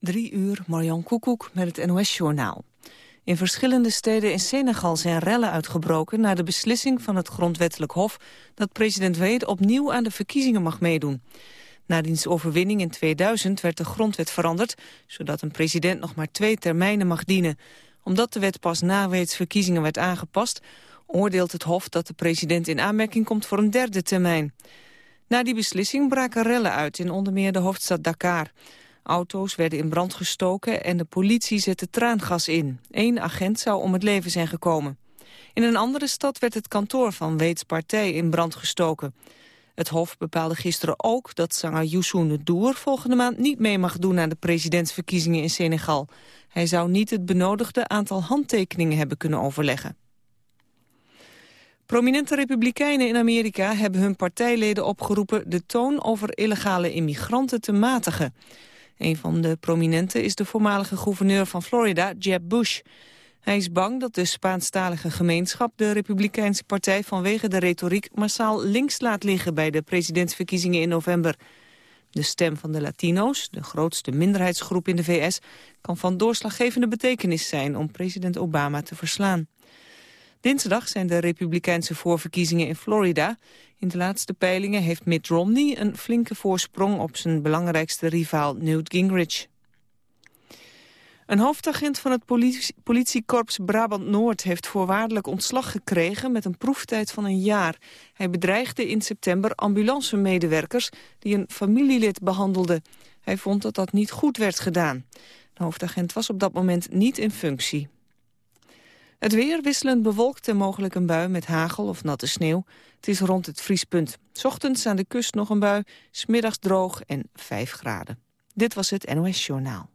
Drie uur, Marjan Koekoek met het NOS-journaal. In verschillende steden in Senegal zijn rellen uitgebroken... na de beslissing van het Grondwettelijk Hof... dat president Wade opnieuw aan de verkiezingen mag meedoen. Na diens overwinning in 2000 werd de grondwet veranderd... zodat een president nog maar twee termijnen mag dienen. Omdat de wet pas na Wade's verkiezingen werd aangepast... oordeelt het Hof dat de president in aanmerking komt voor een derde termijn. Na die beslissing braken rellen uit in onder meer de hoofdstad Dakar... Auto's werden in brand gestoken en de politie zette traangas in. Eén agent zou om het leven zijn gekomen. In een andere stad werd het kantoor van Weets partij in brand gestoken. Het Hof bepaalde gisteren ook dat zanger Youssou N'Dour volgende maand niet mee mag doen aan de presidentsverkiezingen in Senegal. Hij zou niet het benodigde aantal handtekeningen hebben kunnen overleggen. Prominente republikeinen in Amerika hebben hun partijleden opgeroepen de toon over illegale immigranten te matigen. Een van de prominenten is de voormalige gouverneur van Florida, Jeb Bush. Hij is bang dat de Spaanstalige gemeenschap de Republikeinse partij vanwege de retoriek massaal links laat liggen bij de presidentsverkiezingen in november. De stem van de Latino's, de grootste minderheidsgroep in de VS, kan van doorslaggevende betekenis zijn om president Obama te verslaan. Dinsdag zijn de republikeinse voorverkiezingen in Florida. In de laatste peilingen heeft Mitt Romney een flinke voorsprong op zijn belangrijkste rivaal Newt Gingrich. Een hoofdagent van het politie politiekorps Brabant-Noord heeft voorwaardelijk ontslag gekregen met een proeftijd van een jaar. Hij bedreigde in september ambulancemedewerkers die een familielid behandelden. Hij vond dat dat niet goed werd gedaan. De hoofdagent was op dat moment niet in functie. Het weer wisselend bewolkt en mogelijk een bui met hagel of natte sneeuw. Het is rond het vriespunt. Ochtends aan de kust nog een bui, smiddags droog en 5 graden. Dit was het NOS Journaal.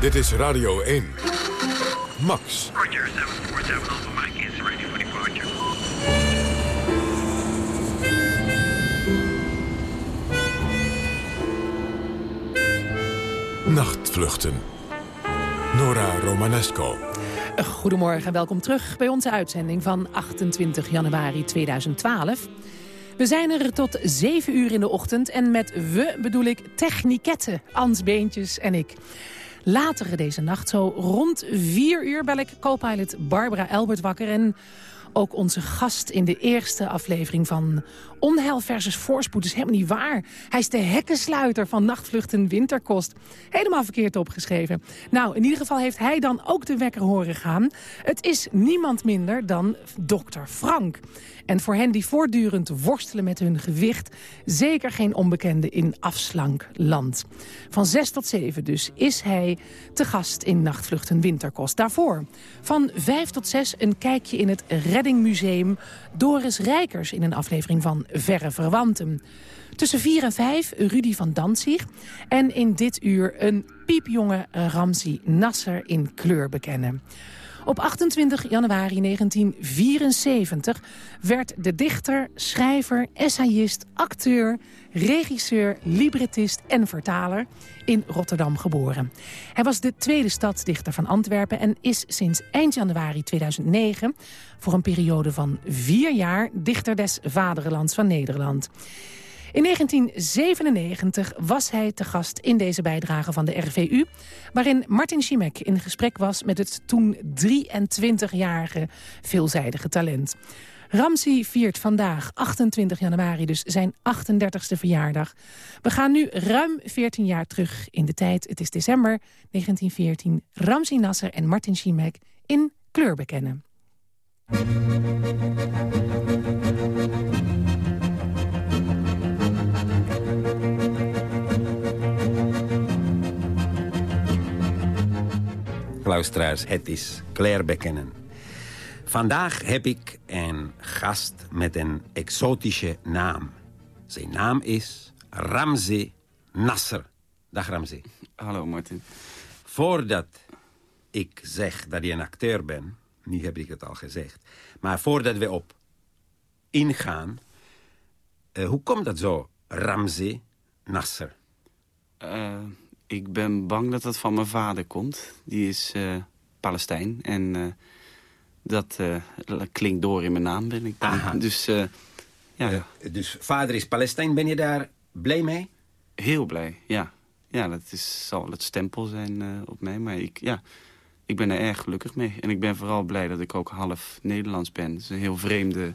Dit is Radio 1. Max. Nachtvluchten. Nora Romanesco. Goedemorgen en welkom terug bij onze uitzending van 28 januari 2012. We zijn er tot 7 uur in de ochtend en met we bedoel ik techniketten, Ans Beentjes en ik. Later deze nacht, zo rond 4 uur, bel ik co-pilot Barbara Elbert wakker... en ook onze gast in de eerste aflevering van Onheil versus Voorspoed is helemaal niet waar. Hij is de hekkensluiter van Nachtvluchten Winterkost. Helemaal verkeerd opgeschreven. Nou, in ieder geval heeft hij dan ook de wekker horen gaan. Het is niemand minder dan dokter Frank. En voor hen die voortdurend worstelen met hun gewicht... zeker geen onbekende in afslankland. Van 6 tot 7 dus is hij te gast in Nachtvluchten Winterkost. Daarvoor van 5 tot 6 een kijkje in het Reddingmuseum... Doris Rijkers in een aflevering van Verre Verwanten. Tussen 4 en 5 Rudy van Danzig. En in dit uur een piepjonge Ramzi Nasser in kleur bekennen. Op 28 januari 1974 werd de dichter, schrijver, essayist, acteur, regisseur, librettist en vertaler in Rotterdam geboren. Hij was de tweede stadsdichter van Antwerpen en is sinds eind januari 2009 voor een periode van vier jaar dichter des vaderlands van Nederland. In 1997 was hij te gast in deze bijdrage van de RVU... waarin Martin Schimek in gesprek was met het toen 23-jarige veelzijdige talent. Ramsi viert vandaag, 28 januari, dus zijn 38e verjaardag. We gaan nu ruim 14 jaar terug in de tijd. Het is december 1914. Ramsi Nasser en Martin Schimek in kleur bekennen. luisteraars, het is Claire Bekennen. Vandaag heb ik een gast met een exotische naam. Zijn naam is Ramzi Nasser. Dag Ramzi. Hallo Martin. Voordat ik zeg dat je een acteur bent, nu heb ik het al gezegd... maar voordat we op ingaan, uh, hoe komt dat zo, Ramzi Nasser? Uh, ik ben bang dat dat van mijn vader komt. Die is uh, Palestijn. En dat uh, klinkt door in mijn naam, ben ik bang. Dus Ja, Eh, dus vader is Palestijn. Ben je daar blij mee? heel blij, ja. Ja, dat is, zal het stempel zijn eh, op mij. Maar ik, ja, ik ben er erg gelukkig mee. En ik ben vooral blij dat ik ook half Nederlands ben. Het is een heel vreemde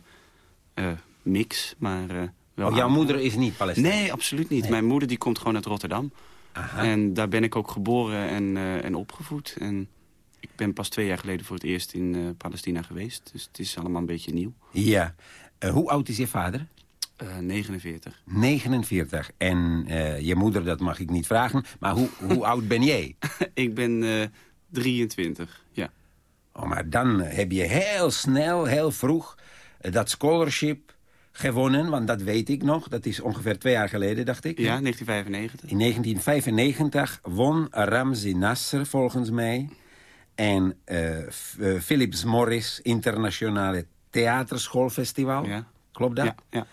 eh, mix, maar... eh, wel Oh, jouw aan- moeder is niet Palestijn? Nee, absoluut niet. Mijn moeder die komt gewoon uit Rotterdam. Aha. En daar ben ik ook geboren en, eh, en opgevoed. En ik ben pas twee jaar geleden voor het eerst in eh, Palestina geweest. Dus het is allemaal een beetje nieuw. Ja. Eh, hoe oud is je vader? Eh 49. 49. En je moeder, dat mag ik niet vragen. Maar hoe, hoe oud ben jij? ik ben eh 23, ja. Oh, maar dan heb je heel snel, heel vroeg dat scholarship gewonnen. Want dat weet ik nog. Dat is ongeveer twee jaar geleden, dacht ik. Ja, 1995. In 1995 won Ramzi Nasser volgens mij. En eh, eh, Philips Morris Internationale Theaterschoolfestival. Ja. Klopt dat? Ja, ja.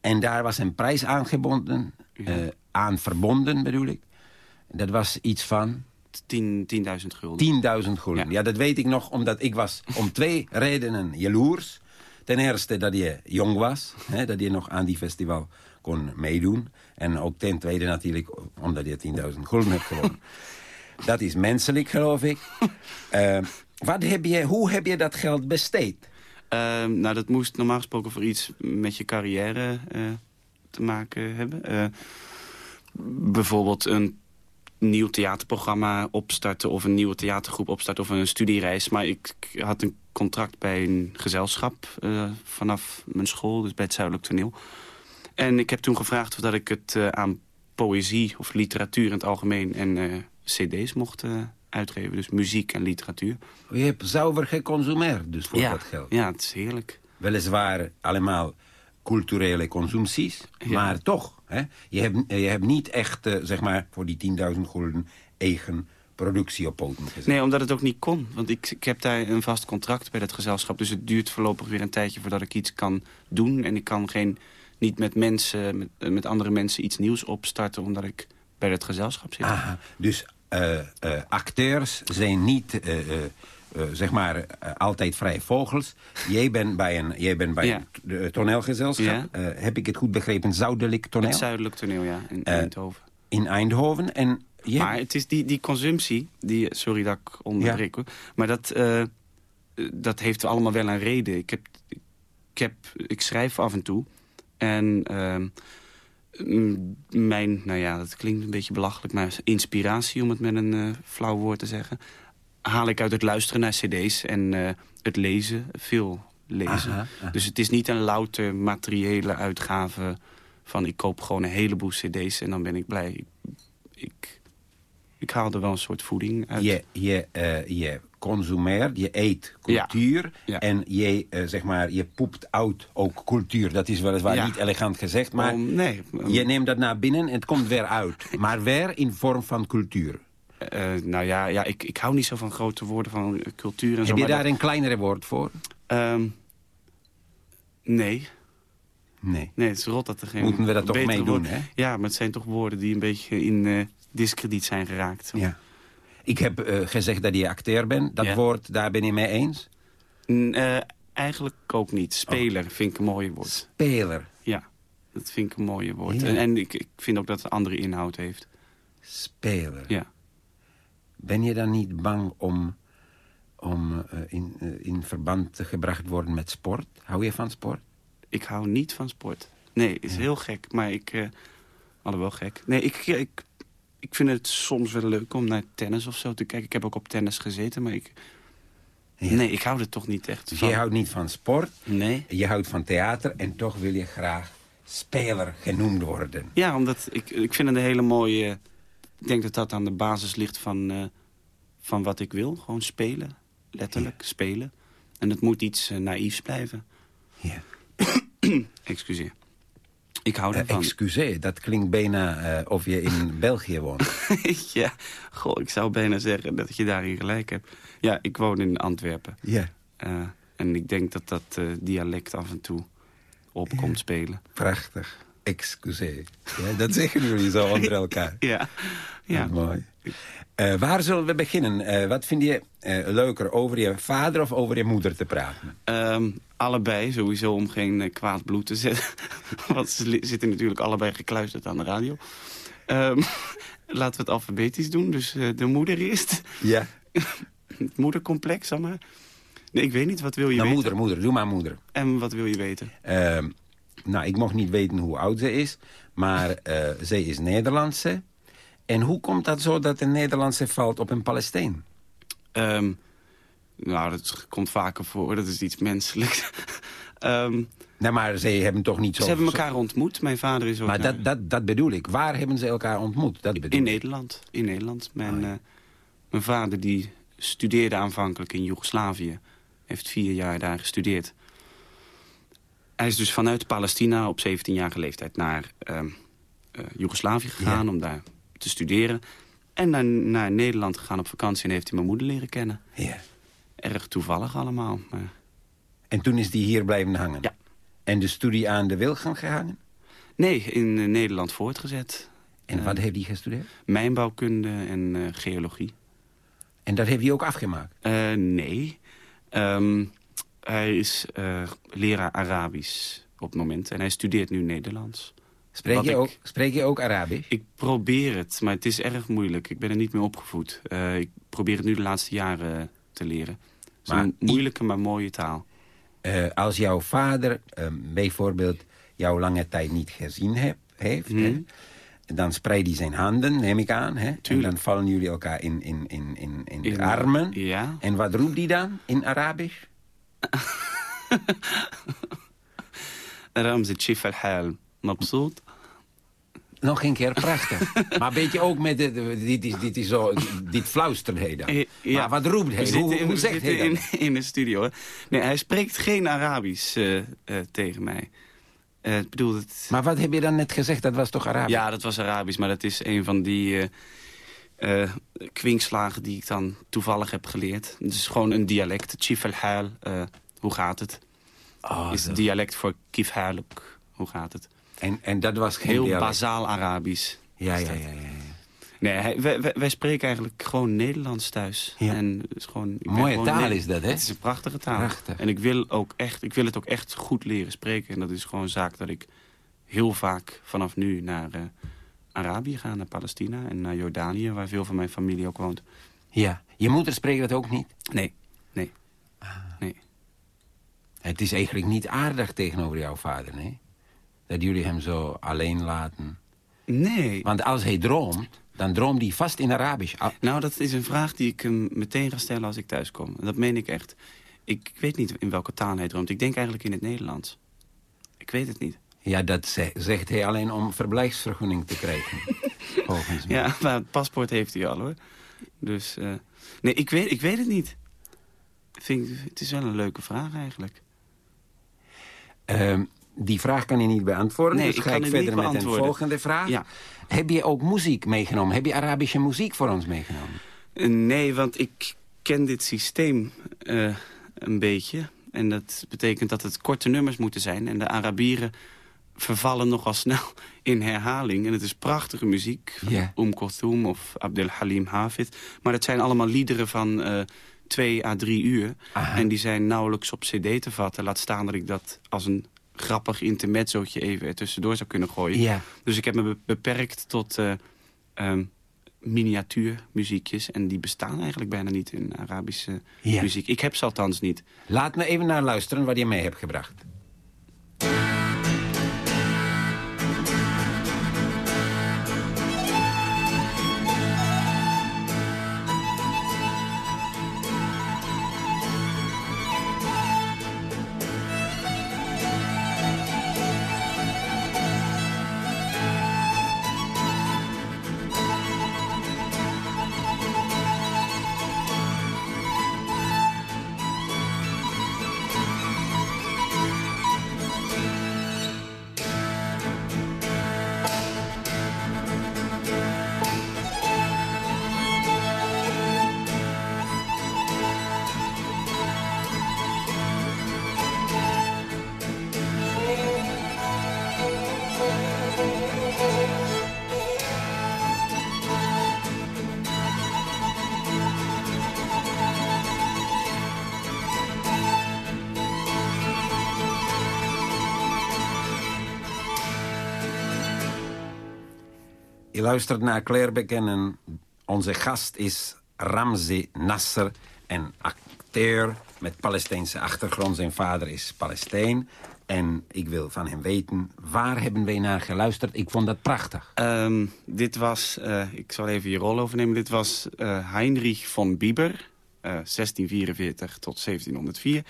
En daar was een prijs aangebonden. eh, aan verbonden bedoel ik. Dat was iets van 10 10.000 gulden. 10.000 gulden. Ja. Ja. dat weet ik nog, omdat ik was om twee redenen jaloers. Ten eerste dat je jong was, hè, dat je nog aan die festival kon meedoen. En ook ten tweede natuurlijk, omdat je 10.000 gulden hebt gewonnen. dat is menselijk, geloof ik. Eh, wat heb je, hoe heb je dat geld besteed? Ehm, nou, dat moest normaal gesproken voor iets met je carrière eh, te maken hebben. Eh, bijvoorbeeld een nieuw theaterprogramma opstarten... of een nieuwe theatergroep opstarten of een studiereis. Maar ik, ik had een contract bij een gezelschap eh, vanaf mijn school, dus bij het Zuidelijk Toneel. En ik heb toen gevraagd of dat ik het aan poëzie of literatuur in het algemeen... en cd's mocht eh, uitgeven, dus muziek en literatuur. Je hebt zuiver geconsumeerd dus voor ja, dat geld. ja, het is heerlijk. Weliswaar allemaal culturele consumpties, Ja. maar toch. Hè, je, hebt, je hebt niet echt, eh, zeg maar, voor die 10.000 gulden eigen productie op poten gezet. Nee, omdat het ook niet kon. Want ik, ik heb daar een vast contract bij dat gezelschap. Dus het duurt voorlopig weer een tijdje voordat ik iets kan doen. En ik kan geen, niet met mensen, met, met andere mensen iets nieuws opstarten... omdat ik bij dat gezelschap zit. Aha, dus acteurs zijn niet, eh, eh, eh, zeg maar, eh, altijd vrije vogels. Jij bent bij een, jij bent bij Ja. een eh, toneelgezelschap. Ja. Eh, heb ik het goed begrepen? Zuidelijk toneel Het zuidelijk toneel, ja, in Eh, Eindhoven. in Eindhoven. En Maar het is die, die consumptie, die, sorry dat ik onderbreek hoor. Maar dat, eh, eh, dat heeft allemaal wel een reden. Ik, heb, ik, heb, ik schrijf af en toe. En ehm, mijn, nou ja, dat klinkt een beetje belachelijk... maar inspiratie, om het met een eh, flauw woord te zeggen... haal ik uit het luisteren naar cd's en eh, het lezen, veel lezen. Aha, aha. Dus het is niet een louter materiële uitgave van... ik koop gewoon een heleboel cd's en dan ben ik blij. Ik, ik, ik haal er wel een soort voeding uit. je, je, je consumeert, je eet cultuur Ja. en je, eh, zeg maar, je poept uit ook cultuur. Dat is weliswaar niet elegant gezegd, maar Om- nee, je neemt dat naar binnen en het komt weer uit. Maar weer in vorm van cultuur. eh, nou ja, ja ik, ik hou niet zo van grote woorden van eh, cultuur en zo. Heb je daar dat- een kleinere woord voor? Ehm, nee. Nee. Nee, het is rot dat er geen Moeten we dat toch mee doen, hè? Ja, maar het zijn toch woorden die een beetje in eh discrediet zijn geraakt. Ja. Ik heb eh, gezegd dat je acteur bent. Dat Ja. woord, daar ben je mee eens? N- eh, eigenlijk ook niet. Speler vind ik een mooie woord. Speler. Ja, dat vind ik een mooie woord. Ja. En, en ik, ik vind ook dat het een andere inhoud heeft. Speler. Ja. Ben je dan niet bang om, om eh, in, in verband te gebracht worden met sport? Hou je van sport? Ik hou niet van sport. Nee, is heel gek. Maar ik... eh alhoewel gek. Nee, ik, ik, ik vind het soms wel leuk om naar tennis of zo te kijken. Ik heb ook op tennis gezeten, maar ik... Ja. Nee, ik hou er toch niet echt Dus van. je houdt niet van sport, Nee. je houdt van theater... en toch wil je graag speler genoemd worden. Ja, omdat ik, ik vind het een hele mooie... Ik denk dat dat aan de basis ligt van, eh, van wat ik wil. Gewoon spelen. Letterlijk, spelen. En het moet iets eh, naïefs blijven. Ja. Excuseer. Ik hou Eh, excuseer, dat klinkt bijna eh, of je in België woont. ja, goh, ik zou bijna zeggen dat je daarin gelijk hebt. Ja, ik woon in Antwerpen. Ja, Eh, en ik denk dat dat dialect af en toe opkomt spelen. prachtig. Excuseer. Ja, dat zeggen jullie zo onder elkaar. Ja, ja. Mooi. Eh, waar zullen we beginnen? Eh, wat vind je eh, leuker, over je vader of over je moeder te praten? Ehm, allebei, sowieso om geen kwaad bloed te zetten. Want ze zitten natuurlijk allebei gekluisterd aan de radio. Ehm, laten we het alfabetisch doen. Dus de moeder eerst. Ja. Het moedercomplex, zeg maar. Nee, ik weet niet. Wat wil je Nou, weten? moeder, moeder. Doe maar moeder. En wat wil je weten? Ehm, nou, ik mocht niet weten hoe oud ze is. Maar zij is Nederlandse. En hoe komt dat zo dat een Nederlandse valt op een Palestijn? Ehm, nou, dat komt vaker voor. Dat is iets menselijks. Nou, maar zij hebben toch niet zo... ze hebben elkaar ontmoet. Mijn vader is ook Maar dat, dat, dat bedoel ik. Waar hebben ze elkaar ontmoet? Dat bedoel in ik. Nederland. In Nederland. Mijn, Oh, ja. eh, mijn vader die studeerde aanvankelijk in Joegoslavië. Heeft vier jaar daar gestudeerd. Hij is dus vanuit Palestina op 17-jarige leeftijd naar eh, Joegoslavië gegaan Ja. om daar te studeren. En naar, naar Nederland gegaan op vakantie en heeft hij mijn moeder leren kennen. Ja. Erg toevallig allemaal. Maar En toen is die hier blijven hangen? Ja. En de studie aan de Wilgen gehangen? nee, in eh, Nederland voortgezet. En wat heeft hij gestudeerd? Mijnbouwkunde en eh, geologie. En dat heeft hij ook afgemaakt? Eh, nee. Ehm, hij is leraar Arabisch op het moment. En hij studeert nu Nederlands. Spreek je, ik- ook, spreek je ook Arabisch? Ik probeer het, maar het is erg moeilijk. Ik ben er niet mee opgevoed. Eh, ik probeer het nu de laatste jaren te leren. Het is een moeilijke, maar mooie taal. Eh, als jouw vader eh, bijvoorbeeld jou lange tijd niet gezien heb, heeft... Mhm. hè, dan spreidt hij zijn handen, neem ik aan. Hè, en dan vallen jullie elkaar in, in, in, in, in de In- armen. Ja. En wat roept hij dan in Arabisch? Ramzi Chif al-Hal. Mabsoet. Nog een keer, prachtig. maar weet je ook met... De, de- dit, is, dit is zo... Dit fluistert hij dan. Eh, ja. Maar wat roept hij? Hoe, in- hoe we zegt hij in, in de studio. Hè. Nee, hij spreekt geen Arabisch eh, eh, tegen mij. Ik bedoel, het... Maar wat heb je dan net gezegd? Dat was toch Arabisch? Ja, dat was Arabisch, maar dat is een van die eh, kwinkslagen die ik dan toevallig heb geleerd. Het is gewoon een dialect. Chif eh, hoe gaat het? Oh, is het dialect voor Kif hoe gaat het? En, en dat was geen Heel dialect. bazaal Arabisch. Ja, ja, ja, ja. ja. Nee, wij, wij, wij spreken eigenlijk gewoon Nederlands thuis. Ja. En het is gewoon, Mooie gewoon taal is dat, hè? Het is een prachtige taal. Prachtig. En ik wil, ook echt, ik wil het ook echt goed leren spreken. En dat is gewoon een zaak dat ik heel vaak vanaf nu naar eh, Arabië ga. Naar Palestina en naar Jordanië, waar veel van mijn familie ook woont. Ja. Je moeder spreekt dat ook niet? Nee, nee, Ah. nee. Het is eigenlijk niet aardig tegenover jouw vader, nee? Dat jullie hem zo alleen laten. Nee. Want als hij droomt, dan droomt hij vast in Arabisch. Nou, dat is een vraag die ik hem meteen ga stellen als ik thuis kom. En dat meen ik echt. Ik weet niet in welke taal hij droomt. Ik denk eigenlijk in het Nederlands. Ik weet het niet. Ja, dat ze- zegt hij alleen om verblijfsvergunning te krijgen. Volgens mij. Ja, maar het paspoort heeft hij al hoor. Dus, eh, nee, ik weet, ik weet het niet. Ik Vind, het is wel een leuke vraag eigenlijk. Ehm, die vraag kan je niet beantwoorden, Nee, dus ik ga ik verder met een volgende vraag. Ja. Heb je ook muziek meegenomen? Heb je Arabische muziek voor ons meegenomen? Eh, Nee, want ik ken dit systeem eh, een beetje. En dat betekent dat het korte nummers moeten zijn. En de Arabieren vervallen nogal snel in herhaling. En het is prachtige muziek. Oum Kulthum of Abdel Halim Hafid. Maar het zijn allemaal liederen van eh, twee à drie uur. Aha. En die zijn nauwelijks op cd te vatten. Laat staan dat ik dat als een grappig intermezzootje even ertussendoor zou kunnen gooien. Ja. Dus ik heb me be- beperkt tot eh, ehm, miniatuurmuziekjes. En die bestaan eigenlijk bijna niet in Arabische Ja. muziek. Ik heb ze althans niet. Laat me even naar luisteren wat je mee hebt gebracht. Je luistert naar Claire. Onze gast is Ramzi Nasser, een acteur met Palestijnse achtergrond. Zijn vader is Palestijn. En ik wil van hem weten, waar hebben wij naar geluisterd? Ik vond dat prachtig. Ehm, dit was, eh, ik zal even je rol overnemen. Dit was eh, Heinrich von Bieber, eh, 1644 tot 1704.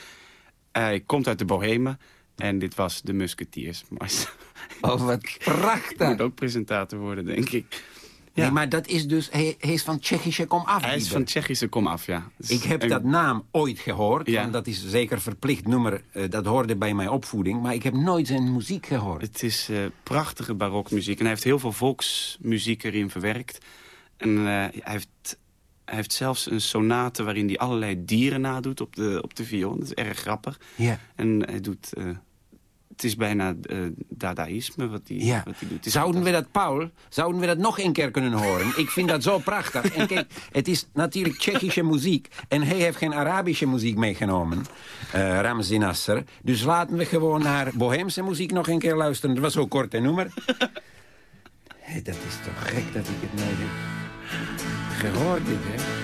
Hij komt uit de Bohemen en dit was de Musketeers. Oh, wat prachtig. Moet ook presentator worden, denk ik. Ja. Nee, maar dat is dus, hij, hij is van Tsjechische komaf. Hij is van Tsjechische komaf, ja. Dus Ik heb een- dat naam ooit gehoord, Ja. want dat is zeker verplicht nummer. eh, dat hoorde bij mijn opvoeding, maar ik heb nooit zijn muziek gehoord. Het is eh, prachtige barokmuziek. En hij heeft heel veel volksmuziek erin verwerkt. En eh, hij, heeft, hij heeft zelfs een sonate waarin hij allerlei dieren nadoet op de, op de viool. Dat is erg grappig. Ja. En hij doet... eh, het is bijna eh, dadaïsme wat hij, Ja. wat hij doet. Zouden we dat, Paul, zouden we dat nog een keer kunnen horen? Ik vind dat zo prachtig. En kijk, het is natuurlijk Tsjechische muziek. En hij heeft geen Arabische muziek meegenomen, eh Ramzi Nasser. Dus laten we gewoon naar Boheemse muziek nog een keer luisteren. Dat was zo kort en nummer. Hé, dat is toch gek dat ik het heb gehoord, dit, hè?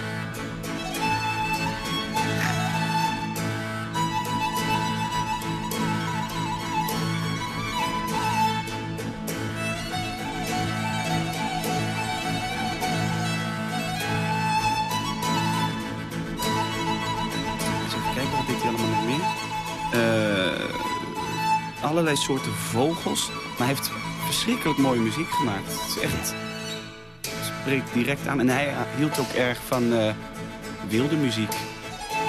Eh, allerlei soorten vogels. Maar hij heeft verschrikkelijk mooie muziek gemaakt. Het is echt... spreekt direct aan. En hij hield ook erg van eh, wilde muziek.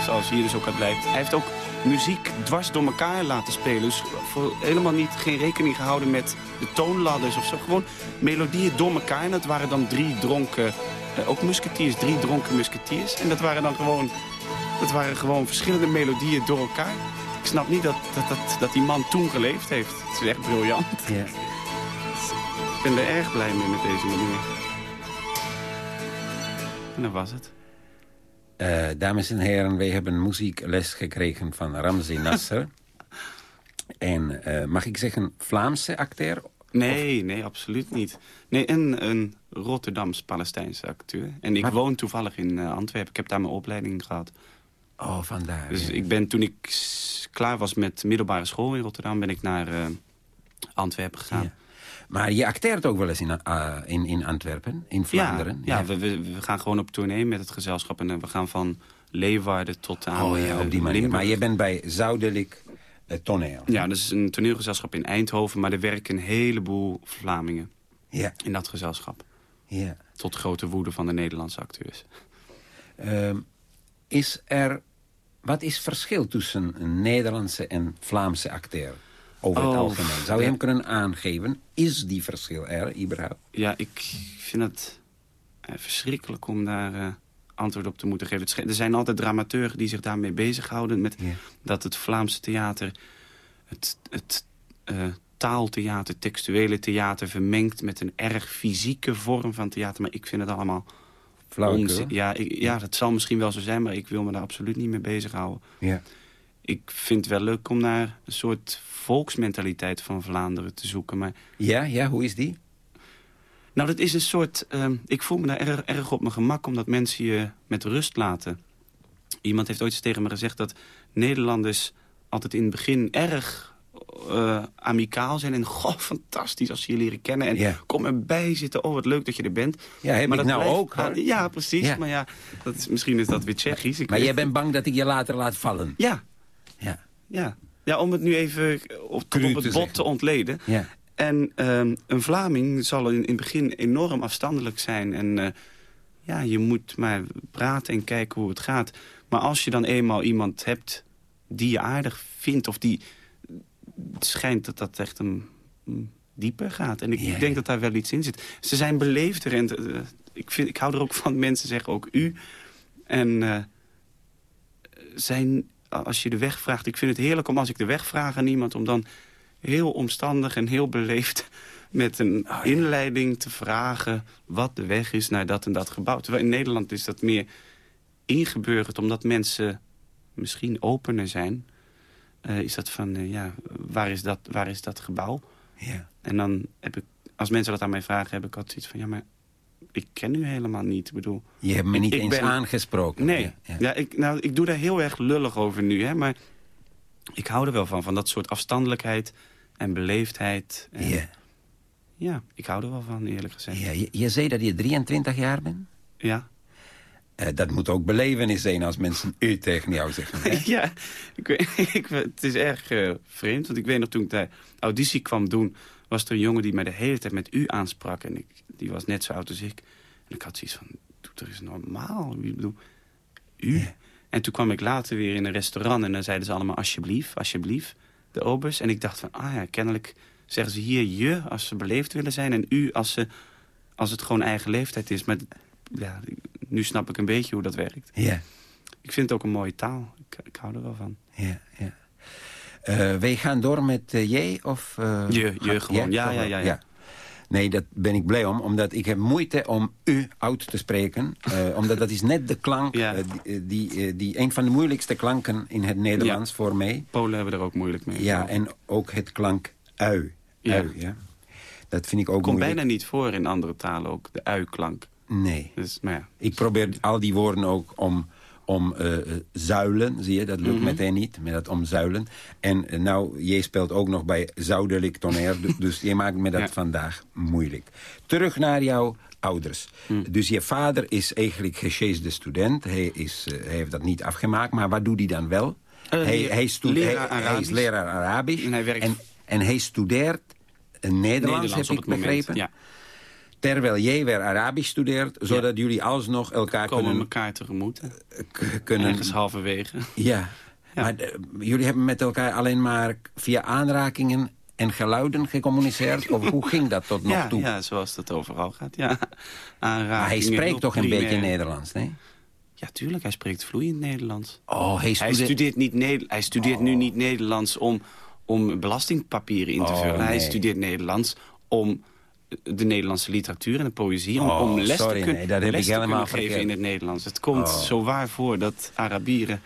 Zoals hier dus ook uit blijft. Hij heeft ook muziek dwars door elkaar laten spelen. Dus voor helemaal niet, geen rekening gehouden met de toonladders of zo. Gewoon melodieën door elkaar. En dat waren dan drie dronken... eh, ook musketiers, drie dronken musketiers. En dat waren dan gewoon dat waren gewoon verschillende melodieën door elkaar. Ik snap niet dat, dat, dat, dat die man toen geleefd heeft. Het is echt briljant. Ja. Ik ben er erg blij mee met deze manier. En dat was het. Eh, dames en heren, wij hebben muziekles gekregen van Ramzi Nasser. en eh, mag ik zeggen Vlaamse acteur? Nee, nee, absoluut niet. Nee, een, een Rotterdams-Palestijnse acteur. En ik Maar- woon toevallig in eh, Antwerpen. Ik heb daar mijn opleiding gehad. Oh, vandaar. Dus ja. ik ben, toen ik klaar was met middelbare school in Rotterdam... ben ik naar Antwerpen gegaan. Ja. Maar je acteert ook wel eens in, eh, in, in Antwerpen, in Vlaanderen. Ja, ja, We, gaan gewoon op tournee met het gezelschap. En eh, we gaan van Leeuwarden tot aan Oh ja, eh, op die manier. Limburg. Maar je bent bij Zuidelijk eh, Toneel. Ja, dat is een toneelgezelschap in Eindhoven. Maar er werken een heleboel Vlamingen Ja, in dat gezelschap. ja. Tot grote woede van de Nederlandse acteurs. Ehm, is er... Wat is het verschil tussen een Nederlandse en Vlaamse acteur? Over het Oh, algemeen. Zou je hem kunnen aangeven? Is die verschil er, überhaupt? Ja, ik vind het eh, verschrikkelijk om daar eh, antwoord op te moeten geven. Er zijn altijd dramaturgen die zich daarmee bezighouden... met Ja. dat het Vlaamse theater het, het eh, taaltheater, textuele theater... vermengt met een erg fysieke vorm van theater. Maar ik vind het allemaal Flauwekul? Ja, ik, ja, dat zal misschien wel zo zijn, maar ik wil me daar absoluut niet mee bezighouden. Ja. Ik vind het wel leuk om naar een soort volksmentaliteit van Vlaanderen te zoeken. Maar ja, ja, hoe is die? nou, dat is een soort... ehm, ik voel me daar erg, erg op mijn gemak, omdat mensen je met rust laten. Iemand heeft ooit eens tegen me gezegd dat Nederlanders altijd in het begin erg eh, amicaal zijn. En goh, fantastisch als ze je leren kennen. En kom erbij zitten. Oh, wat leuk dat je er bent. Ja, heb ik dat nou ook, Ja, precies. Ja. Maar ja, dat is, misschien is dat weer Tsjechisch. Ik Maar weet- jij bent bang dat ik je later laat vallen? Ja, Ja. ja. Ja, om het nu even op, tot op het bot te ontleden. Ja. En ehm, een Vlaming zal in, in het begin enorm afstandelijk zijn. En eh, ja, je moet maar praten en kijken hoe het gaat. Maar als je dan eenmaal iemand hebt die je aardig vindt... of die het schijnt dat dat echt een, een dieper gaat. En ik, Ja, denk dat daar wel iets in zit. Ze zijn beleefder en eh, ik, vind, ik hou er ook van. Mensen zeggen ook u. En eh, zijn, als je de weg vraagt... Ik vind het heerlijk om als ik de weg vraag aan iemand... om dan heel omstandig en heel beleefd met een inleiding te vragen... wat de weg is naar dat en dat gebouw. Terwijl in Nederland is dat meer ingeburgerd... omdat mensen misschien opener zijn. Eh, is dat van, eh, ja, waar is dat, waar is dat gebouw? Ja. En dan heb ik als mensen dat aan mij vragen, heb ik altijd zoiets van... ja, maar ik ken u helemaal niet. Ik bedoel, Je hebt me niet ik eens ben- aangesproken. nee. Ja, ja. Ja, ik, nou, ik doe daar heel erg lullig over nu, hè, maar ik hou er wel van. Van dat soort afstandelijkheid en beleefdheid. En, Ja. ja, ik hou er wel van, eerlijk gezegd. Ja, je, je zei dat je 23 jaar bent? Ja. Eh, dat moet ook belevenis zijn als mensen u tegen jou zeggen. hè? ja, ik ik, het is erg eh, vreemd. Want ik weet nog, toen ik de auditie kwam doen... was er een jongen die mij de hele tijd met u aansprak. En ik, die was net zo oud als ik. En ik had zoiets van, doe toch eens normaal. Ik bedoel, u? Ja. En toen kwam ik later weer in een restaurant... en dan zeiden ze allemaal alsjeblieft, alsjeblieft, de obers. En ik dacht van, ah ja, kennelijk zeggen ze hier je... als ze beleefd willen zijn... en u als, ze, als het gewoon eigen leeftijd is. Maar ja, nu snap ik een beetje hoe dat werkt. Ja, Ik vind het ook een mooie taal. Ik, ik hou er wel van. ja, ja. Eh, wij gaan door met eh, jij of... eh, Je, je gewoon. Ja, ja, ja, ja. Nee, dat ben ik blij om, omdat ik heb moeite om u uit te spreken. omdat dat is net de klank, die, die, een van de moeilijkste klanken in het Nederlands voor mij. Polen hebben er ook moeilijk mee. Ja, en ook het klank ui. Ja. ui ja. Dat vind ik ook Komt bijna niet voor in andere talen ook, de ui-klank. Nee. Dus, maar ja. Ik probeer al die woorden ook om, om eh, zuilen, zie je, dat lukt Mhm. meteen niet, met dat omzuilen. En eh, nou, jij speelt ook nog bij Zuidelijk Tonnerre, du- dus je maakt me dat Ja. vandaag moeilijk. Terug naar jouw ouders. Hm. Dus je vader is eigenlijk gesjeesde student, hij, is, eh, hij heeft dat niet afgemaakt, maar wat doet hij dan wel? Hij, hij, stu- leraar hij, hij is leraar Arabisch En hij werkt- en, en hij studeert Nederlands, Nederlands heb ik het moment. begrepen. Ja, Terwijl jij weer Arabisch studeert, zodat jullie alsnog elkaar komen kunnen, elkaar tegemoet. k- kunnen Ergens halverwege. ja, maar de- jullie hebben met elkaar alleen maar via aanrakingen en geluiden gecommuniceerd? Of hoe ging dat tot nog Ja, toe? ja, zoals dat overal gaat. Ja. maar hij Aanrakingen, spreekt toch een primair. beetje Nederlands, nee? Ja, tuurlijk. Hij spreekt vloeiend Nederlands. Oh, hij Hij studeert... studeert, niet Neder- hij studeert nu niet Nederlands om, om belastingpapieren in te Oh, vullen. Hij nee. studeert Nederlands om de Nederlandse literatuur en de poëzie... om, Oh, om les sorry, te, kun- nee, dat heb les ik helemaal geven in het Nederlands. Het komt Oh. zo waar voor dat Arabieren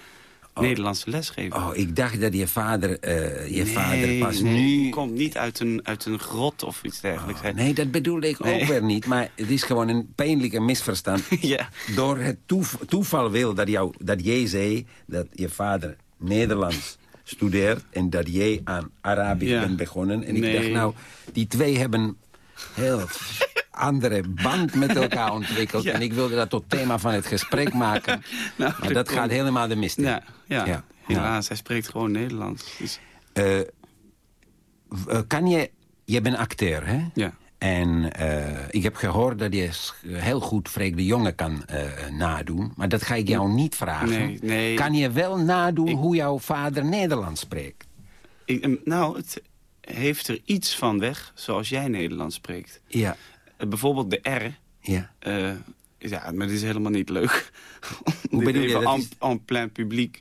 Nederlandse les geven. Oh, ik dacht dat je vader, eh, je Nee, vader pas nee, nu... komt niet uit een, uit een grot of iets dergelijks. Hij- Nee, dat bedoelde ik ook weer niet. Maar het is gewoon een pijnlijke misverstand. Ja. Door het toev- toeval wil dat, jou, dat jij zei dat je vader Nederlands studeert... en dat jij aan Arabisch Ja. bent begonnen. En ik dacht, nou, die twee hebben heel andere band met elkaar ontwikkeld. Ja. En ik wilde dat tot thema van het gesprek maken. Nou, maar dat komt- gaat helemaal de mist in. Ja, ja. Ja. helaas. Hij spreekt gewoon Nederlands. Dus, Eh, eh, kan je... Je bent acteur, hè? ja. En eh, ik heb gehoord dat je heel goed Freek de Jonge kan nadoen. Maar dat ga ik jou niet vragen. Nee, nee. Kan je wel nadoen Ik- hoe jouw vader Nederlands spreekt? Ik, nou, het heeft er iets van weg, zoals jij Nederlands spreekt. Ja. Eh, bijvoorbeeld de R. ja. eh, ja, maar het is helemaal niet leuk. Hoe bedoel je? even Dat en, is- en plein publiek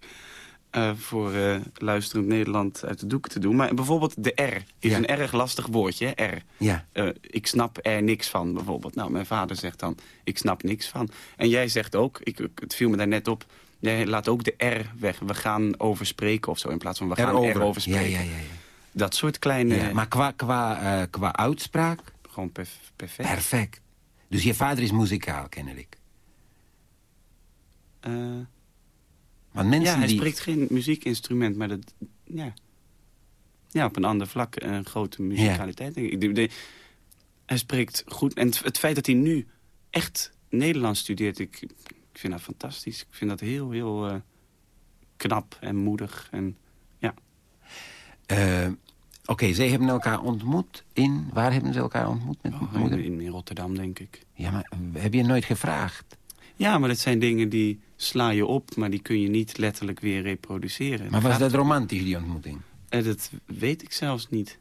eh, voor luisterend Nederland uit de doeken te doen. Maar bijvoorbeeld de R is Ja. een erg lastig woordje, hè, R. Ja. Ik snap er niks van, bijvoorbeeld. Nou, mijn vader zegt dan, ik snap niks van. En jij zegt ook, ik, het viel me daar net op... jij laat ook de R weg. We gaan over spreken of zo, in plaats van we gaan Erover. erover ja, spreken. ja, ja, ja. Dat soort kleine... Ja, Maar qua, qua, eh, qua uitspraak, Gewoon perf- perfect. perfect. Dus je vader is muzikaal, kennelijk. Eh, Want mensen ja, hij die... spreekt geen muziekinstrument, maar dat... Ja, ja op een ander vlak een grote muzikaliteit, denk ik. De- de- hij spreekt goed. En het, het feit dat hij nu echt Nederlands studeert... Ik, ik vind dat fantastisch. Ik vind dat heel, heel eh, knap en moedig. En, ja. Eh, Oké, zij hebben elkaar ontmoet in... Waar hebben ze elkaar ontmoet met Oh, moeder? in, in Rotterdam, denk ik. Ja, maar heb je nooit gevraagd? Ja, maar dat zijn dingen die sla je op... maar die kun je niet letterlijk weer reproduceren. Maar was Gaat- dat romantisch, die ontmoeting? Eh, dat weet ik zelfs niet.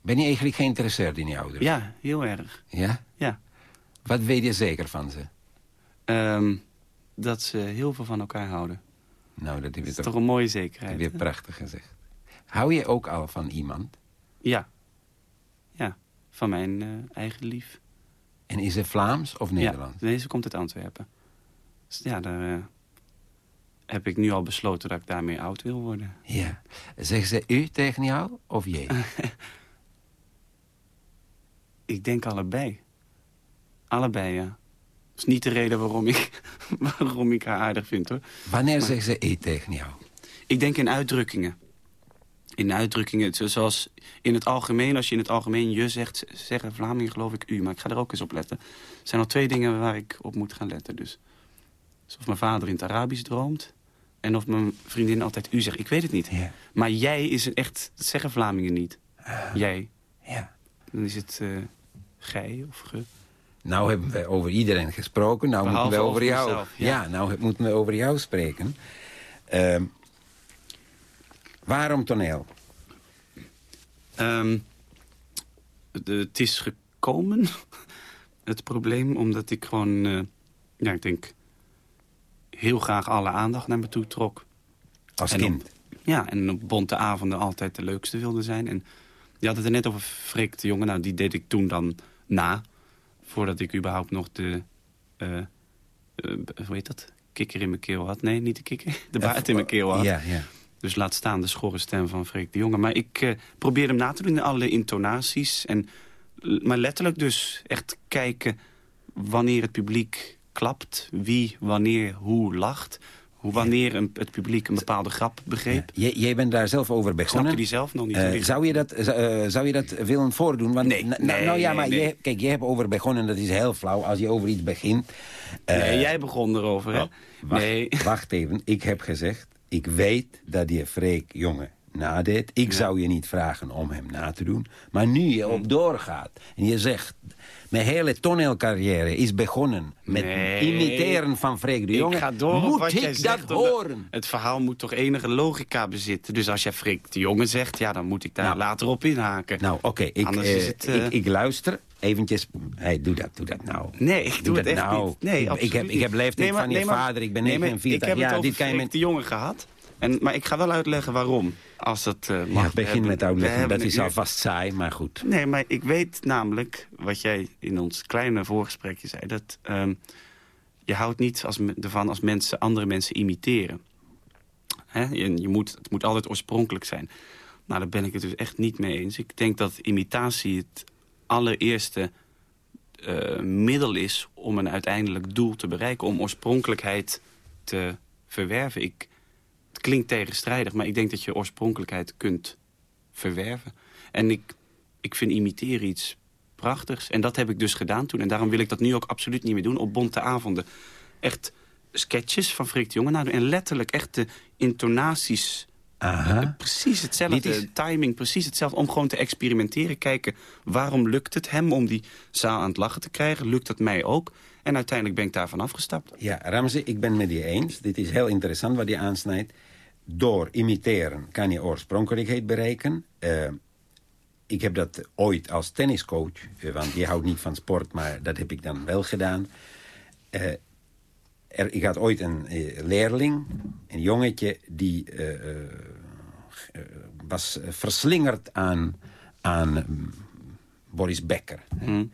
Ben je eigenlijk geïnteresseerd in je ouders? Ja, heel erg. Ja? Ja. Wat weet je zeker van ze? Ehm, dat ze heel veel van elkaar houden. Nou, dat is toch toch een mooie heb zekerheid. je hè? prachtig gezegd. Hou je ook al van iemand? Ja. Ja, van mijn eh, eigen lief. En is ze Vlaams of Nederlands? Ja, nee, ze komt uit Antwerpen. Dus ja, daar eh, heb ik nu al besloten dat ik daarmee oud wil worden. Ja. Zeggen ze u tegen jou of jij? Ik denk allebei. Allebei, ja. Dat is niet de reden waarom ik, waarom ik haar aardig vind, hoor. Wanneer zegt ze e tegen jou? Ik denk in uitdrukkingen. In uitdrukkingen, zo- zoals in het algemeen, als je in het algemeen je zegt, zeggen Vlamingen geloof ik u. Maar ik ga er ook eens op letten. Er zijn al twee dingen waar ik op moet gaan letten. Dus. Dus of mijn vader in het Arabisch droomt. En of mijn vriendin altijd u zegt. Ik weet het niet. Ja. Maar jij is een echt, dat zeggen Vlamingen niet. jij. Ja. Dan is het eh gij of ge. Nou hebben we over iedereen gesproken. Nou moeten we over, over jou. mezelf, ja. ja. nou moeten we over jou spreken. Ehm, waarom toneel? De- het is gekomen, het probleem, omdat ik gewoon, eh, ja, ik denk, heel graag alle aandacht naar me toe trok. Als En kind? op- ja, en op bonte avonden altijd de leukste wilde zijn. En je had het er net over Freek de jongen. Nou, die deed ik toen dan na. Voordat ik überhaupt nog de, eh, eh, hoe heet dat? Kikker in mijn keel had. Nee, niet de kikker. De baard in mijn keel had. Ja, ja. Dus laat staan de schorre stem van Freek de Jonge. Maar ik eh probeer hem na te doen in alle intonaties. En, maar letterlijk dus echt kijken wanneer het publiek klapt. Wie, wanneer, hoe lacht. Hoe, wanneer een, het publiek een bepaalde grap begreep. Jij bent daar zelf over Snapte begonnen. die zelf nog niet? Eh, zou, je dat, eh, zou je dat willen voordoen? Want, Nee, nee, nou, ja, maar nee. kijk, jij hebt over begonnen, dat is heel flauw. Als je over iets begint... nee, jij begon erover, hè? Oh, wacht, nee. wacht even, ik heb gezegd... ik weet dat je Freek jongen nadeed. Ik zou je niet vragen om hem na te doen. Maar nu je op doorgaat en je zegt... mijn hele toneelcarrière is begonnen met Nee. imiteren van Freek de Jonge. Ik ga door Moet wat ik dat horen? Het verhaal moet toch enige logica bezitten. Dus als jij Freek de Jonge zegt, ja, dan moet ik daar Nou. later op inhaken. Nou, oké, ik, eh, het, eh, ik, ik luister eventjes. Hey, doe dat, doe dat nou. Nee, ik doe, dat het echt nou. niet. Nee, ik, heb, ik heb leeftijd Nee, maar- van je maar- vader, ik ben nee, maar 49 Ik heb ja, dit kan je Freek met... de Jonge gehad. En, maar ik ga wel uitleggen waarom. Als dat eh, mag. Ja, begin met uitleggen, dat is alvast saai, maar goed. Nee, maar ik weet namelijk, wat jij in ons kleine voorgesprekje zei... dat ehm, je houdt niet als, ervan als mensen andere mensen imiteren. Hè? Je, je moet, het moet altijd oorspronkelijk zijn. Nou, daar ben ik het dus echt niet mee eens. Ik denk dat imitatie het allereerste eh, middel is... om een uiteindelijk doel te bereiken. Om oorspronkelijkheid te verwerven. Ik, het klinkt tegenstrijdig, maar ik denk dat je oorspronkelijkheid kunt verwerven. En ik, ik vind imiteren iets prachtigs. En dat heb ik dus gedaan toen. En daarom wil ik dat nu ook absoluut niet meer doen. Op bonte avonden. Echt sketches van Freek de Jonge nadoen. En letterlijk echt de intonaties... Aha. Precies hetzelfde, is- timing precies hetzelfde. Om gewoon te experimenteren, kijken waarom lukt het hem om die zaal aan het lachen te krijgen. Lukt dat mij ook? En uiteindelijk ben ik daarvan afgestapt. Ja, Ramse, ik ben met je eens. Dit is heel interessant wat je aansnijdt. Door imiteren kan je oorspronkelijkheid bereiken. Eh, ik heb dat ooit als tenniscoach, eh, want je houdt niet van sport, maar dat heb ik dan wel gedaan. Eh, er, ik had ooit een eh, leerling, een jongetje, die eh, eh, was verslingerd aan, aan mm, Boris Becker. hè.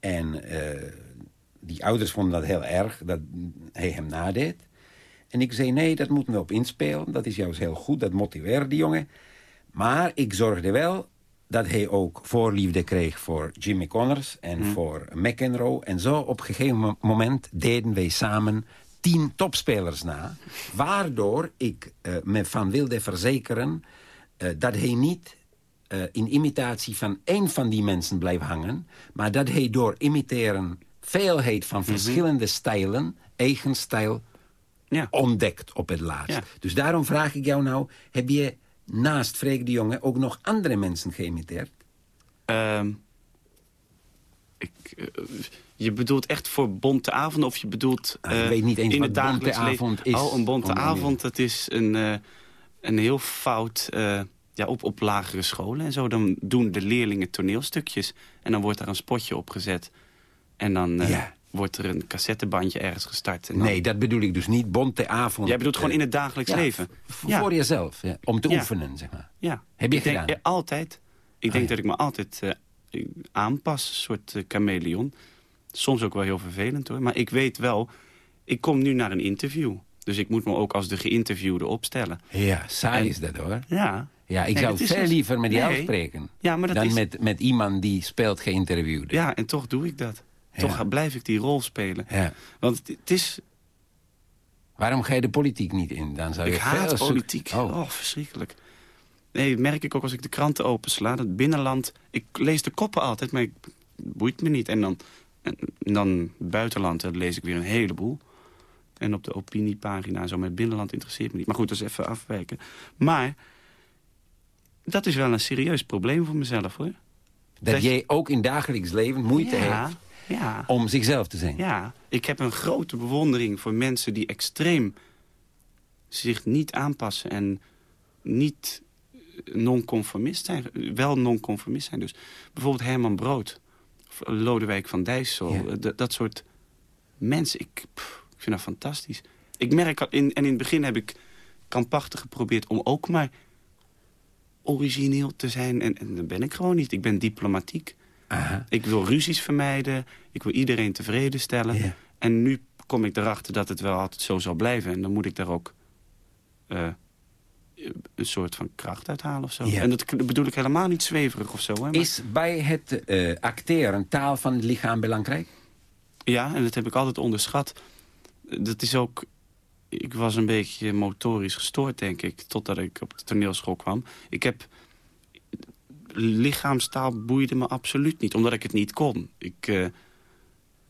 En die ouders vonden dat heel erg, dat hij hem nadeed. En ik zei, nee, dat moeten we op inspelen. Dat is juist heel goed, dat motiveert die jongen. Maar ik zorgde wel dat hij ook voorliefde kreeg voor Jimmy Connors en voor McEnroe. En zo op een gegeven mo- moment deden wij samen tien topspelers na. Waardoor ik eh, me van wilde verzekeren eh, dat hij niet eh, in imitatie van één van die mensen blijft hangen... maar dat hij door imiteren veelheid van verschillende stijlen... eigen stijl Ja. ontdekt op het laatst. Ja. Dus daarom vraag ik jou nou... heb je naast Freek de Jonge ook nog andere mensen geïmiteerd? Ehm, ik, eh, je bedoelt echt voor bonte avonden of je bedoelt Ah, ik eh, weet niet eens in wat bonte avond is. Oh, een bonte avond, dat is een, eh, een heel fout eh, ja, op, op lagere scholen en zo. Dan doen de leerlingen toneelstukjes en dan wordt daar een spotje op gezet. En dan eh, Ja. Wordt er een cassettebandje ergens gestart. En dan- Nee, dat bedoel ik dus niet. Bonte avond. Jij bedoelt gewoon eh, in het dagelijks ja, leven? Ja. Voor jezelf, ja, om te oefenen, zeg maar. Ja. Heb je ik denk, gedaan? ja, altijd. Ik denk ja. dat ik me altijd eh, aanpas, een soort eh, chameleon. Soms ook wel heel vervelend hoor. Maar ik weet wel, ik kom nu naar een interview. Dus ik moet me ook als de geïnterviewde opstellen. Ja, saai En- is dat hoor. Ja, Ja, ik Nee, zou veel dus- liever met jou Nee. spreken... Ja, maar dat dan is... met, met iemand die speelt geïnterviewd. Ja, en toch doe ik dat. Toch blijf ik die rol spelen. Ja. Want het, is... Waarom ga je de politiek niet in? Dan zou je Ik haat politiek. Oh. Oh. verschrikkelijk. Nee, dat merk ik ook als ik de kranten opensla. Het binnenland... Ik lees de koppen altijd, maar ik, het boeit me niet. En dan, en, dan buitenland, dat lees ik weer een heleboel. En op de opiniepagina, zo met binnenland interesseert me niet. Maar goed, dat is even afwijken. Maar dat is wel een serieus probleem voor mezelf, hoor. Dat, Dat- jij ook in dagelijks leven moeite ja, heeft Ja, om zichzelf te zijn. ja, ik heb een grote bewondering voor mensen die extreem zich niet aanpassen en niet non-conformist zijn. Wel non-conformist zijn dus. Bijvoorbeeld Herman Brood, of Lodewijk van Dijssel. Ja. dat- soort mensen, ik, pff, ik vind dat fantastisch. Ik merk, in, en in het begin heb ik kampachtig geprobeerd om ook maar origineel te zijn. En, en dat ben ik gewoon niet. Ik ben diplomatiek. Ik wil ruzies vermijden. Ik wil iedereen tevreden stellen. En nu kom ik erachter dat het wel altijd zo zal blijven. En dan moet ik daar ook eh, een soort van kracht uithalen of zo. En dat bedoel ik helemaal niet zweverig of zo. Hè, maar- Is bij het eh, acteren taal van het lichaam belangrijk? Ja, en dat heb ik altijd onderschat. Dat is ook... Ik was een beetje motorisch gestoord, denk ik, totdat ik op de toneelschool kwam. Ik heb... Lichaamstaal boeide me absoluut niet, omdat ik het niet kon. Ik, eh,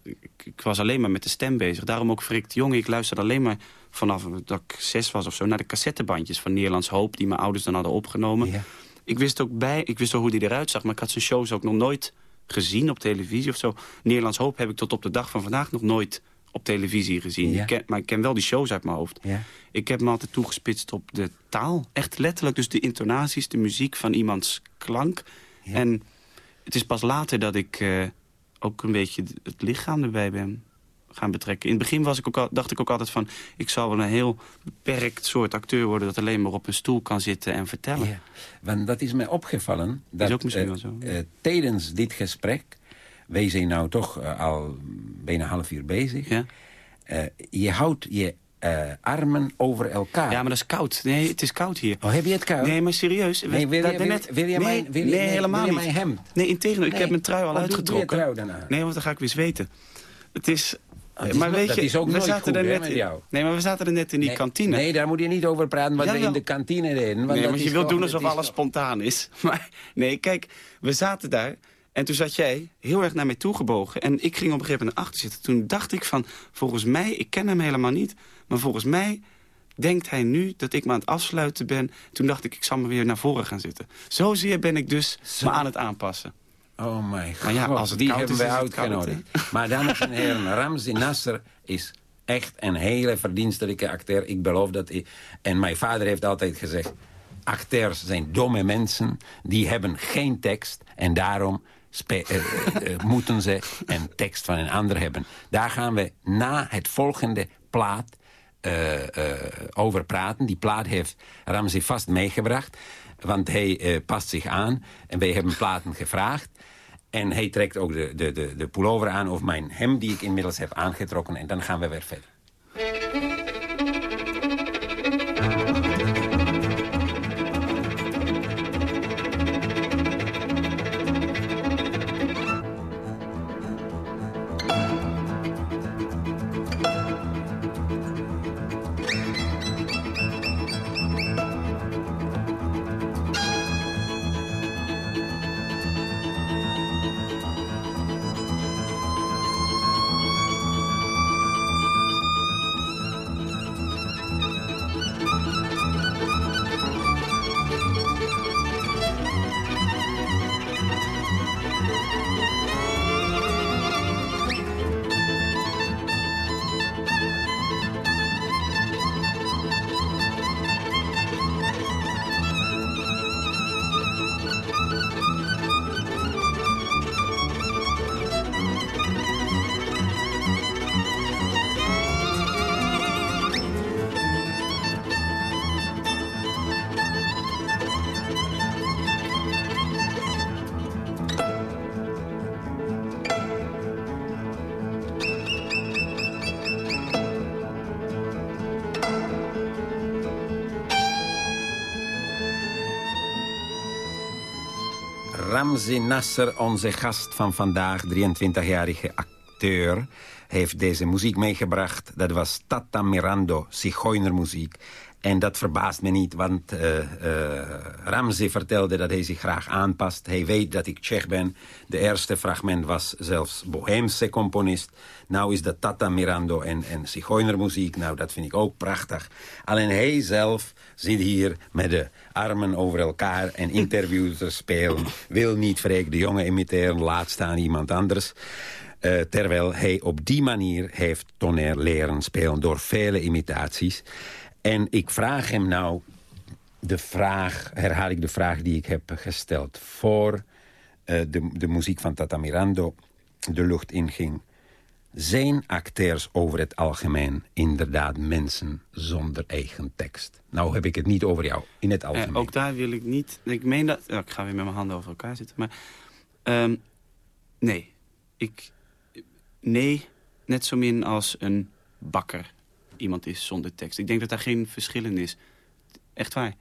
ik, ik was alleen maar met de stem bezig. Daarom ook Frik de Jong. Ik luisterde alleen maar vanaf dat ik zes was of zo... naar de cassettebandjes van Nederlands Hoop... die mijn ouders dan hadden opgenomen. Ja. Ik wist ook bij, ik wist wel hoe die eruit zag, maar ik had zijn shows ook nog nooit gezien op televisie of zo. Nederlands Hoop heb ik tot op de dag van vandaag nog nooit op televisie gezien. Ja. Ik ken, maar ik ken wel die shows uit mijn hoofd. Ja. Ik heb me altijd toegespitst op de taal. Echt letterlijk, dus de intonaties, de muziek van iemands klank. Ja. En het is pas later dat ik eh, ook een beetje het lichaam erbij ben gaan betrekken. In het begin was ik ook al, dacht ik ook altijd van... ik zal wel een heel beperkt soort acteur worden... dat alleen maar op een stoel kan zitten en vertellen. Ja. Want dat is mij opgevallen. Dat, ook misschien eh, wel zo. eh, tijdens dit gesprek... wij zijn nou toch eh, al bijna een half uur bezig... Ja? Eh, je houdt je eh, armen over elkaar. Ja, maar dat is koud. Nee, het is koud hier. Oh, heb je het koud? Nee, maar serieus. we- Nee, wil je- wil- daarnet- wil je nee, mijn- wil nee, nee, helemaal wil je niet. mijn hemd? Nee, integendeel. Ik Nee. heb mijn trui al Oh, doe- doe je uitgetrokken. trui dan aan. Nee, want dan ga ik weer zweten. Het is... het is maar weet dat je, is ook we zaten goed, er net met in- jou. Nee, maar we zaten er net in die nee, kantine. Nee, daar moet je niet over praten wat we in de kantine deden. Want nee, want je wilt doen alsof alles spontaan is. Maar nee, kijk, we zaten daar... En toen zat jij heel erg naar mij toegebogen. En ik ging op een gegeven moment naar achter zitten. Toen dacht ik van, volgens mij, ik ken hem helemaal niet... maar volgens mij denkt hij nu dat ik me aan het afsluiten ben. Toen dacht ik, ik zal me weer naar voren gaan zitten. Zozeer ben ik dus me aan het aanpassen. Oh mijn god, Maar ja, als het die hebben wij koud, uitgenodigd. maar dames en heren, Ramzi Nasser is echt een hele verdienstelijke acteur. Ik beloof dat. En mijn vader heeft altijd gezegd... acteurs zijn domme mensen, die hebben geen tekst... en daarom eh, eh, eh, moeten ze een tekst van een ander hebben. Daar gaan we na het volgende plaat over praten. Die plaat heeft Ramzi vast meegebracht. Want hij past zich aan. En wij hebben platen gevraagd. En hij trekt ook de, de, de, de pullover aan of mijn hem die ik inmiddels heb aangetrokken. En dan gaan we weer verder. Ramzi Nasser, onze gast van vandaag, 23-jarige acteur, heeft deze muziek meegebracht. Dat was Tata Mirando, zigeunermuziek. En dat verbaast me niet, want uh, vertelde dat hij zich graag aanpast. Hij weet dat ik Tsjech ben. De eerste fragment was zelfs Boheemse componist. Nou is dat Tata Mirando en, en Zigeunermuziek. Nou, dat vind ik ook prachtig. Alleen hij zelf zit hier met de armen over elkaar en interviews te spelen. Wil niet Freek de Jonge imiteren, laat staan iemand anders. Uh, terwijl hij op die manier heeft toneel leren spelen door vele imitaties. En ik vraag hem nou de vraag, herhaal ik de vraag die ik heb gesteld... voor uh, de, de muziek van Tata Mirando de lucht inging. Zijn acteurs over het algemeen inderdaad mensen zonder eigen tekst? Nou heb ik het niet over jou, in het algemeen. Eh, ook daar wil ik niet... Ik meen dat... Oh, ik ga weer met mijn handen over elkaar zitten, maar... Um, nee. Ik... Nee, net zo min als een bakker iemand is zonder tekst. Ik denk dat daar geen verschil in is. Echt waar.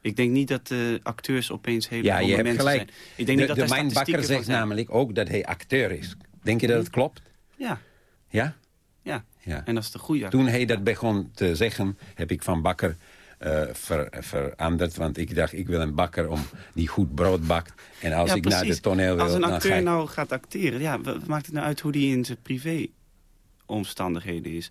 Ik denk niet dat uh, acteurs opeens hele ja, je hebt mensen gelijk. zijn. Ik denk de, niet dat de mijn bakker zegt namelijk ook dat hij acteur is. Denk je dat het klopt? Ja. Ja? Ja. ja. En dat is de goede acteur. Toen hij dat begon te zeggen, heb ik van bakker uh, ver, veranderd. Want ik dacht, ik wil een bakker om die goed brood bakt. En als ja, ik naar de toneel wil... Als een acteur nou gaat acteren, ja, wat maakt het nou uit hoe die in zijn privé omstandigheden is?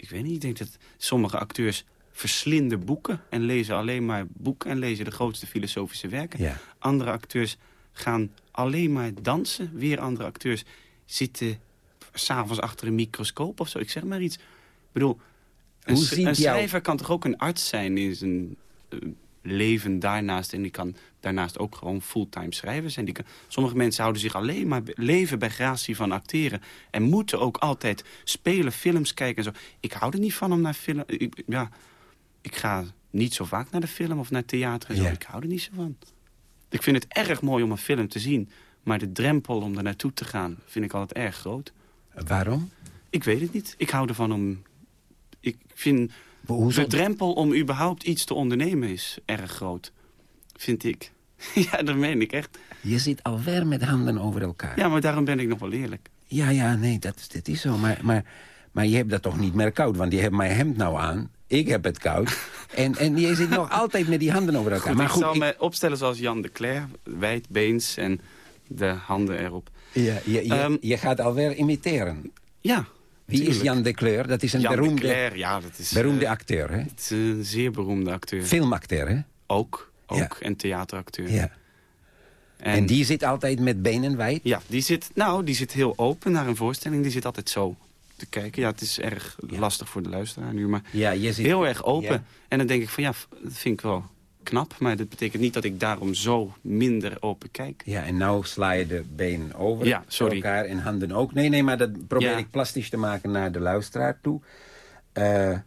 Ik weet niet, ik denk dat sommige acteurs verslinden boeken... en lezen alleen maar boeken en lezen de grootste filosofische werken. Ja. Andere acteurs gaan alleen maar dansen. Weer andere acteurs zitten s'avonds achter een microscoop of zo. Ik zeg maar iets. Ik bedoel, een, Hoe jou- schrijver kan toch ook een arts zijn in zijn eh, leven daarnaast. En die kan daarnaast ook gewoon fulltime schrijver zijn. Die kan, sommige mensen houden zich alleen maar leven bij gratie van acteren. En moeten ook altijd spelen, films kijken en zo. Ik hou er niet van om naar film... Ik, ja, ik ga niet zo vaak naar de film of naar theater en zo. Ja. Ik hou er niet zo van. Ik vind het erg mooi om een film te zien. Maar de drempel om er naartoe te gaan vind ik altijd erg groot. Waarom? Ik weet het niet. Ik hou ervan om... Ik vind Hoezo? de drempel om überhaupt iets te ondernemen is erg groot. Vind ik. ja, dat meen ik echt. Je zit alweer met handen over elkaar. Ja, maar daarom ben ik nog wel eerlijk. Ja, ja, nee, dat, is- dat is zo. Maar, maar, maar je hebt dat toch niet meer koud? Want je hebt mijn hemd nou aan. Ik heb het koud. En, en je zit nog altijd met die handen over elkaar. Goed, maar ik goed, zal ik- me opstellen zoals Jan de Cler. Wijd beens en de handen erop. ja, je, je, Ehm, je gaat alweer imiteren. Ja, Wie is. Jan de Kleur? Dat is een Jan de beroemde, Cler, ja, dat is, beroemde eh, acteur, hè? het is een zeer beroemde acteur. Filmacteur, hè? Ook, ook. Ja. En theateracteur. Ja. En, die zit altijd met benen wijd? Ja, die zit, nou, die zit heel open naar een voorstelling. Die zit altijd zo te kijken. Ja, het is erg lastig voor de luisteraar nu, maar Ja, je zit... heel erg open. Ja. En dan denk ik van, ja, dat vind ik wel knap. Maar dat betekent niet dat ik daarom zo minder open kijk. Ja, en nou sla je de benen over Ja, sorry. elkaar en handen ook. Nee, nee, maar dat probeer ik plastisch te maken naar de luisteraar toe. Eh,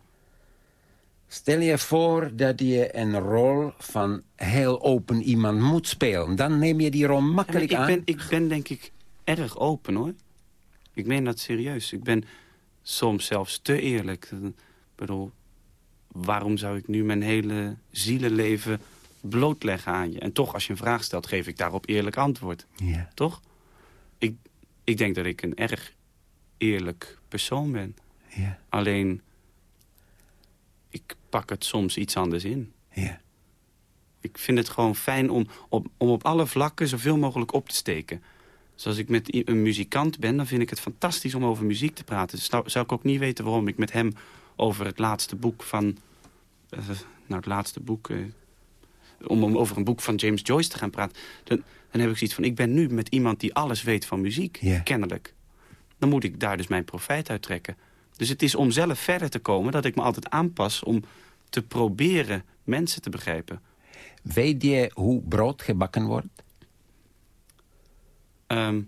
stel je voor dat je een rol van heel open iemand moet spelen. Dan neem je die rol makkelijk ik, aan. ben, ik ben denk ik erg open, hoor. Ik meen dat serieus. Ik ben soms zelfs te eerlijk. Ik bedoel, waarom zou ik nu mijn hele zielenleven blootleggen aan je? En toch, als je een vraag stelt, geef ik daarop eerlijk antwoord. Ja. Toch? Ik, ik denk dat ik een erg eerlijk persoon ben. Ja, Alleen, ik pak het soms iets anders in. ja. Ik vind het gewoon fijn om op, om op alle vlakken zoveel mogelijk op te steken. Dus als ik met een muzikant ben, dan vind ik het fantastisch om over muziek te praten. Dus nou, zou ik ook niet weten waarom ik met hem over het laatste boek van... eh, nou, het laatste boek... eh, om, om over een boek van James Joyce te gaan praten. Dan, dan heb ik zoiets van, ik ben nu met iemand die alles weet van muziek, kennelijk. Dan moet ik daar dus mijn profijt uit trekken. Dus het is om zelf verder te komen dat ik me altijd aanpas... om te proberen mensen te begrijpen. Weet je hoe brood gebakken wordt? Ehm,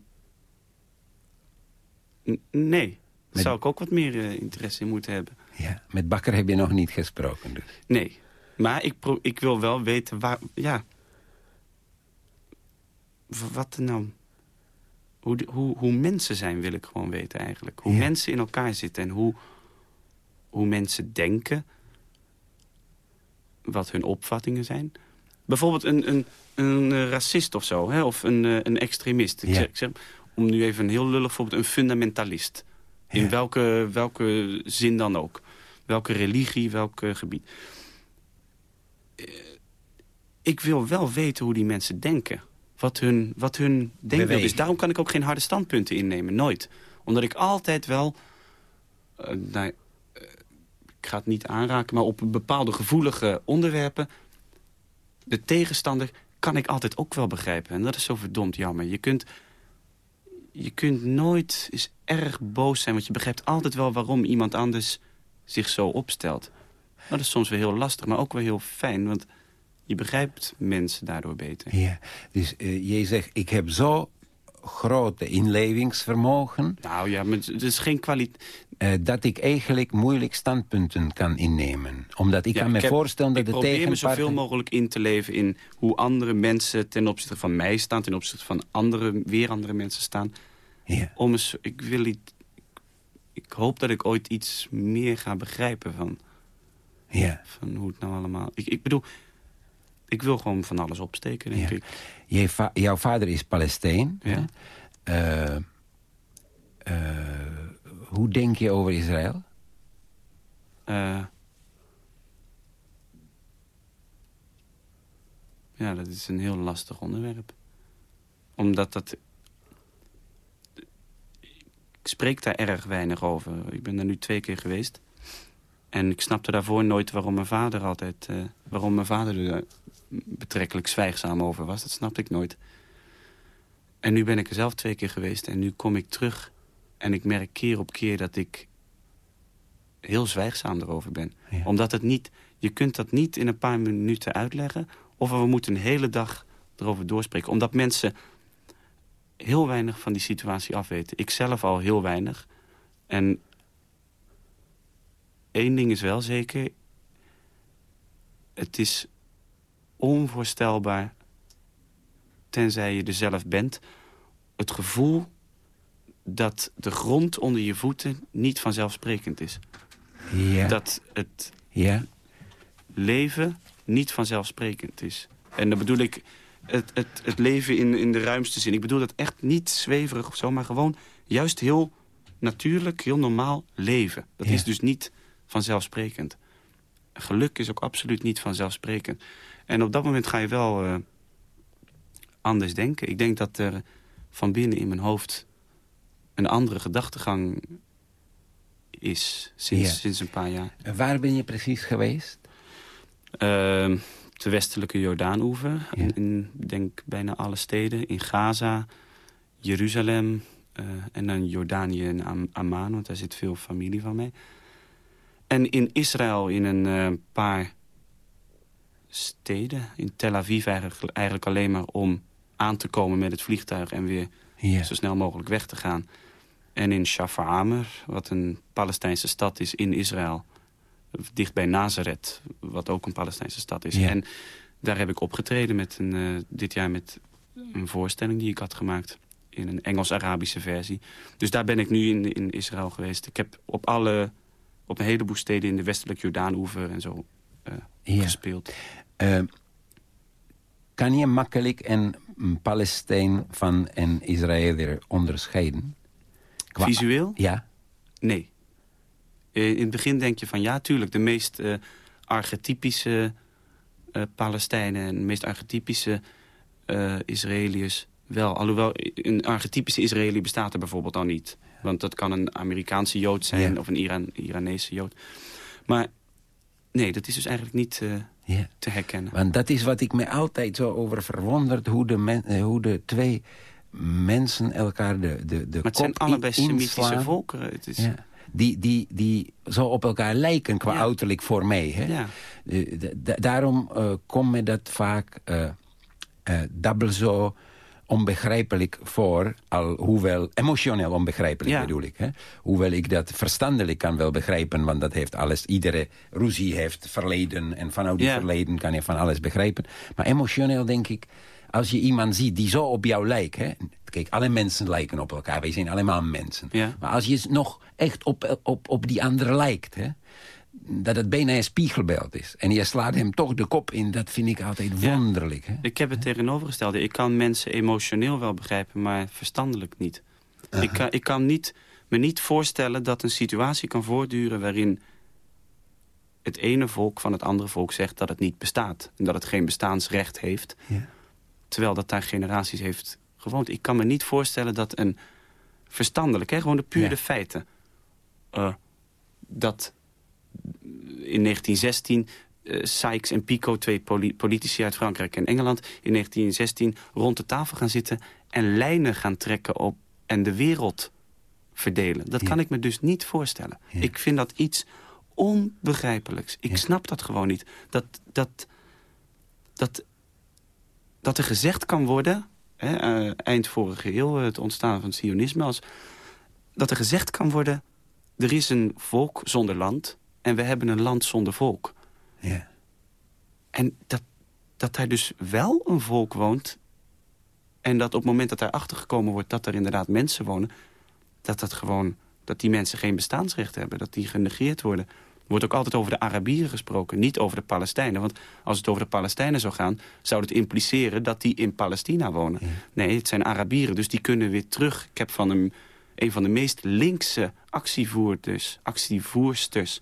nee, daar Met- zou ik ook wat meer eh, interesse in moeten hebben. Ja, met bakker heb je nog niet gesproken. Dus. Nee, maar ik, ik wil wel weten waar... Ja, wat nou... Hoe, hoe, hoe mensen zijn wil ik gewoon weten eigenlijk. Hoe Ja. mensen in elkaar zitten en hoe, hoe mensen denken. Wat hun opvattingen zijn. Bijvoorbeeld een, een, een racist of zo, hè? of een, eh, een extremist. Ik, Ja. zeg, ik zeg, om nu even een heel lullig voorbeeld, een fundamentalist. In welke, welke zin dan ook. Welke religie, welk eh, gebied. Eh, ik wil wel weten hoe die mensen denken. Wat hun, wat hun denkbeeld is. Daarom kan ik ook geen harde standpunten innemen, nooit. Omdat ik altijd wel... nou, eh, ik ga het niet aanraken, maar op bepaalde gevoelige onderwerpen... de tegenstander kan ik altijd ook wel begrijpen. En dat is zo verdomd jammer. Je kunt, je kunt nooit eens erg boos zijn... want je begrijpt altijd wel waarom iemand anders zich zo opstelt. Dat is soms weer heel lastig, maar ook wel heel fijn... want je begrijpt mensen daardoor beter. Ja, dus eh, jij zegt, ik heb zo grote inlevingsvermogen... Nou ja, maar het is geen kwaliteit... eh, dat ik eigenlijk moeilijk standpunten kan innemen. Omdat ik Ja, kan me ik heb- voorstellen dat ik de probeer me tegenpartij... zoveel mogelijk in te leven in hoe andere mensen ten opzichte van mij staan... ten opzichte van andere, weer andere mensen staan. Ja. Om eens, ik, wil iets, ik hoop dat ik ooit iets meer ga begrijpen van, Ja. van hoe het nou allemaal... Ik, ik bedoel, ik wil gewoon van alles opsteken, denk Ja. ik. Jij va- jouw vader is Palestijn. Ja. Eh, eh, hoe denk je over Israël? Eh, ja, dat is een heel lastig onderwerp. Omdat dat... Ik spreek daar erg weinig over. Ik ben daar nu twee keer geweest. En ik snapte daarvoor nooit waarom mijn vader altijd... eh, waarom mijn vader er betrekkelijk zwijgzaam over was. Dat snapte ik nooit. En nu ben ik er zelf twee keer geweest. En nu kom ik terug. En ik merk keer op keer dat ik heel zwijgzaam erover ben. Ja. Omdat het niet, je kunt dat niet in een paar minuten uitleggen. Of we moeten een hele dag erover doorspreken. Omdat mensen heel weinig van die situatie afweten. Ik zelf al heel weinig. En één ding is wel zeker. Het is onvoorstelbaar, tenzij je er zelf bent... het gevoel dat de grond onder je voeten niet vanzelfsprekend is. Ja. Dat het ja. leven niet vanzelfsprekend is. En dan bedoel ik het, het, het leven in, in de ruimste zin. Ik bedoel dat echt niet zweverig of zo, maar gewoon juist heel natuurlijk, heel normaal leven. Dat Ja. is dus niet vanzelfsprekend. Geluk is ook absoluut niet vanzelfsprekend. En op dat moment ga je wel eh, anders denken. Ik denk dat er van binnen in mijn hoofd een andere gedachtegang is sinds, Ja. sinds een paar jaar. En Waar ben je precies geweest? Ehm, de westelijke Jordaan-oever. Ja. In, denk bijna alle steden. In Gaza, Jeruzalem eh, en dan Jordanië en Am Amman, want daar zit veel familie van mij. En in Israël in een eh, paar steden. In Tel Aviv eigenlijk, eigenlijk alleen maar om aan te komen met het vliegtuig... en weer zo snel mogelijk weg te gaan. En in Shafamer, wat een Palestijnse stad is in Israël. Dicht bij Nazareth, wat ook een Palestijnse stad is. En daar heb ik opgetreden met een, eh, dit jaar met een voorstelling die ik had gemaakt. In een Engels-Arabische versie. Dus daar ben ik nu in, in Israël geweest. Ik heb op, alle, op een heleboel steden in de westelijke Jordaan-oever en zo eh, Ja. gespeeld. Eh, kan je makkelijk een Palestijn van een Israëliër onderscheiden? Qua- Visueel? Ja. Nee. Eh, in het begin denk je van ja, tuurlijk, de meest eh, archetypische Palestijnen... en de meest archetypische Israëliërs wel. Alhoewel, een archetypische Israëli bestaat er bijvoorbeeld al niet. Want dat kan een Amerikaanse Jood zijn Ja. of een Iran Iranese Jood. Maar nee, dat is dus eigenlijk niet eh, ja. te herkennen. Want dat is wat ik me altijd zo over verwonderd... hoe de, men- eh, hoe de twee mensen elkaar de, de, de Maar het zijn allebei Semitische volkeren. Het is, Ja. Die, die, die zo op elkaar lijken qua Ja. uiterlijk voor mij. Hè? Ja. Eh, da- da- daarom eh komt me dat vaak dubbel zo onbegrijpelijk voor, al hoewel emotioneel onbegrijpelijk Ja. bedoel ik. Hè? Hoewel ik dat verstandelijk kan wel begrijpen, want dat heeft alles, iedere ruzie heeft verleden en vanuit die Ja. verleden kan je van alles begrijpen. Maar emotioneel denk ik, als je iemand ziet die zo op jou lijkt, hè? kijk, alle mensen lijken op elkaar, wij zijn allemaal mensen. Ja. Maar als je nog echt op, op, op die andere lijkt, hè? Dat het bijna een spiegelbeeld is. En je slaat hem toch de kop in. Dat vind ik altijd wonderlijk. Hè? Ik heb het tegenovergestelde. Ik kan mensen emotioneel wel begrijpen, maar verstandelijk niet. Ik, kan, ik kan niet, me niet voorstellen dat een situatie kan voortduren... waarin het ene volk van het andere volk zegt dat het niet bestaat. En dat het geen bestaansrecht heeft. Ja. Terwijl dat daar generaties heeft gewoond. Ik kan me niet voorstellen dat een verstandelijk, hè, gewoon de pure Ja. feiten... eh, dat in 1916 eh, Sykes en Picot, twee poli- politici uit Frankrijk en Engeland... in 1916 rond de tafel gaan zitten en lijnen gaan trekken op... en de wereld verdelen. Dat Ja. kan ik me dus niet voorstellen. Ja. Ik vind dat iets onbegrijpelijks. Ik Ja. snap dat gewoon niet. Dat, dat, dat, dat er gezegd kan worden... Hè, eh, eind vorige eeuw, het ontstaan van het sionisme... Als, dat er gezegd kan worden... er is een volk zonder land... en we hebben een land zonder volk. Ja. En dat, dat daar dus wel een volk woont... en dat op het moment dat daar achtergekomen wordt... dat er inderdaad mensen wonen... dat, dat, gewoon, dat die mensen geen bestaansrecht hebben. Dat die genegeerd worden. Er wordt ook altijd over de Arabieren gesproken, niet over de Palestijnen. Want als het over de Palestijnen zou gaan... zou het impliceren dat die in Palestina wonen. Nee, het zijn Arabieren, dus die kunnen weer terug. Ik heb van een, een van de meest linkse actievoerders, actievoersters...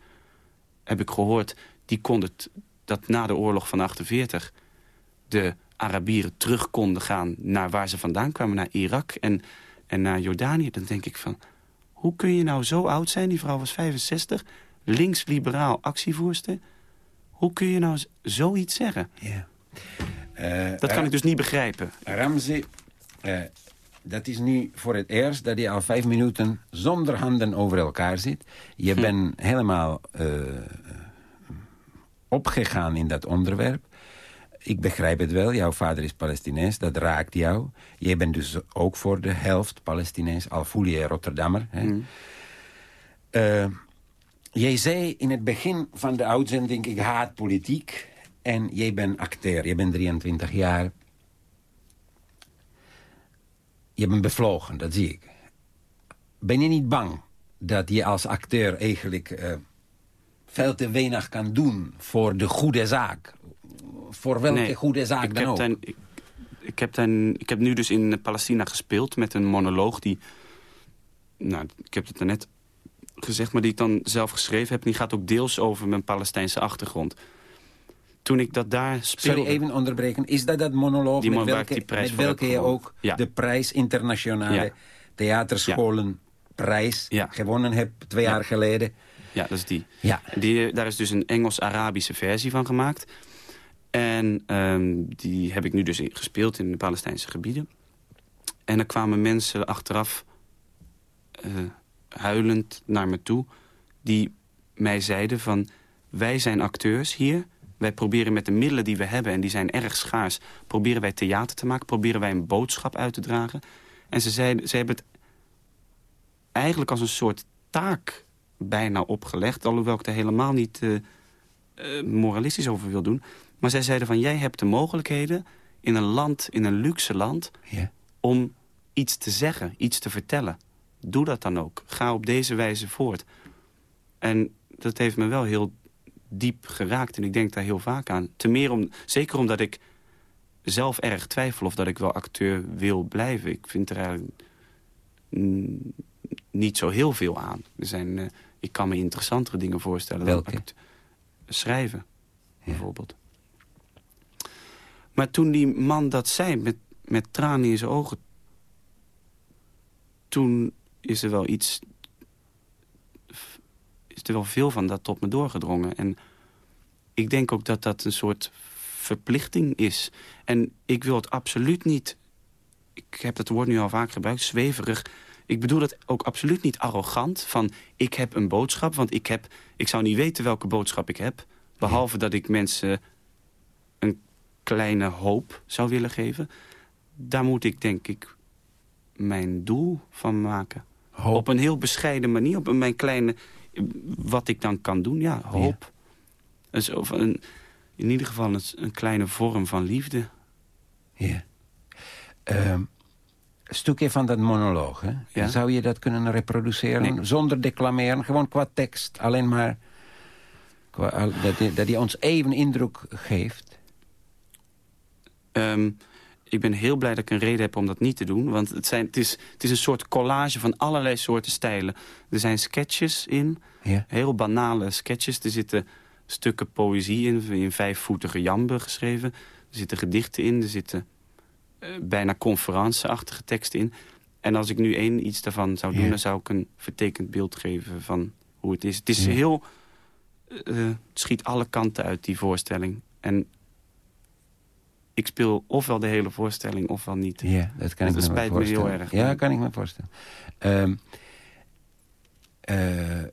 heb ik gehoord, die kon het, dat na de oorlog van 48... de Arabieren terug konden gaan naar waar ze vandaan kwamen... naar Irak en, en naar Jordanië. Dan denk ik van, hoe kun je nou zo oud zijn? Die vrouw was 65, links-liberaal actievoerster. Hoe kun je nou zoiets zeggen? ja. Eh, Dat kan ik dus niet begrijpen. Ramzi, eh, dat is nu voor het eerst dat je al vijf minuten zonder handen over elkaar zit. Je Hm. bent helemaal eh, opgegaan in dat onderwerp. Ik begrijp het wel, jouw vader is Palestinees, dat raakt jou. Jij bent dus ook voor de helft Palestinees, al voel je Rotterdammer. Hè? Hm. Eh, jij zei in het begin van de uitzending, ik haat politiek. En jij bent acteur, je bent 23 jaar. Je bent bevlogen, dat zie ik. Ben je niet bang dat je als acteur eigenlijk eh, veel te weinig kan doen voor de goede zaak? Voor welke Nee, goede zaak ik dan heb ook? ik, ik, heb daar, ik heb nu dus in Palestina gespeeld met een monoloog die... Nou, ik heb het net gezegd, maar die ik dan zelf geschreven heb. En die gaat ook deels over mijn Palestijnse achtergrond. Toen ik dat daar speelde... Sorry, even onderbreken. Is dat dat monoloog Die met welke, met je ook Ja. de prijs internationale Ja. theaterscholenprijs Ja. gewonnen hebt twee Ja. jaar geleden? Ja, dat is die. Ja. Die, daar is dus een Engels-Arabische versie van gemaakt. En ehm, die heb ik nu dus gespeeld in de Palestijnse gebieden. En er kwamen mensen achteraf eh, huilend naar me toe... die mij zeiden van... wij zijn acteurs hier. Wij proberen met de middelen die we hebben... en die zijn erg schaars... proberen wij theater te maken. Proberen wij een boodschap uit te dragen. En ze, zeiden, ze hebben het eigenlijk als een soort taak bijna opgelegd. Alhoewel ik er helemaal niet eh, eh, moralistisch over wil doen. Maar zij zeiden van, jij hebt de mogelijkheden in een land, in een luxe land... Ja. om iets te zeggen, iets te vertellen. Doe dat dan ook. Ga op deze wijze voort. En dat heeft me wel heel diep geraakt. En ik denk daar heel vaak aan. Te meer om, zeker omdat ik zelf erg twijfel of dat ik wel acteur wil blijven. Ik vind er eigenlijk niet zo heel veel aan. Er zijn, eh, ik kan me interessantere dingen voorstellen Welke? dan schrijven, bijvoorbeeld. Maar toen die man dat zei, met, met tranen in zijn ogen... toen is er wel iets... is er wel veel van dat tot me doorgedrongen. En ik denk ook dat dat een soort verplichting is. En ik wil het absoluut niet... Ik heb dat woord nu al vaak gebruikt, zweverig. Ik bedoel dat ook absoluut niet arrogant. Van, ik heb een boodschap, want ik, heb, ik zou niet weten welke boodschap ik heb. Behalve dat ik mensen een kleine hoop zou willen geven. Daar moet ik, denk ik, mijn doel van maken. Hoop. Op een heel bescheiden manier. Op een- mijn kleine... Wat ik dan kan doen, ja, hoop. Dus of een, in ieder geval een, een kleine vorm van liefde. Ja. Een stukje van dat monoloog, hè? Ja. Zou je dat kunnen reproduceren? Nee. Zonder declameren, gewoon qua tekst. Alleen maar Dat hij, dat hij ons even indruk geeft? Ehm, ik ben heel blij dat ik een reden heb om dat niet te doen. Want het, zijn, het, is, het is een soort collage van allerlei soorten stijlen. Er zijn sketches in, Ja. heel banale sketches. Er zitten stukken poëzie in, in vijfvoetige jambe geschreven. Er zitten gedichten in, er zitten eh, bijna conferentieachtige teksten in. En als ik nu één iets daarvan zou doen... Ja. dan zou ik een vertekend beeld geven van hoe het is. Het is Ja. heel... eh, het schiet alle kanten uit, die voorstelling. En ik speel ofwel de hele voorstelling ofwel niet. Ja, dat kan ik me spijt me heel voorstellen. erg. Ja, kan ik me voorstellen. Ehm, eh,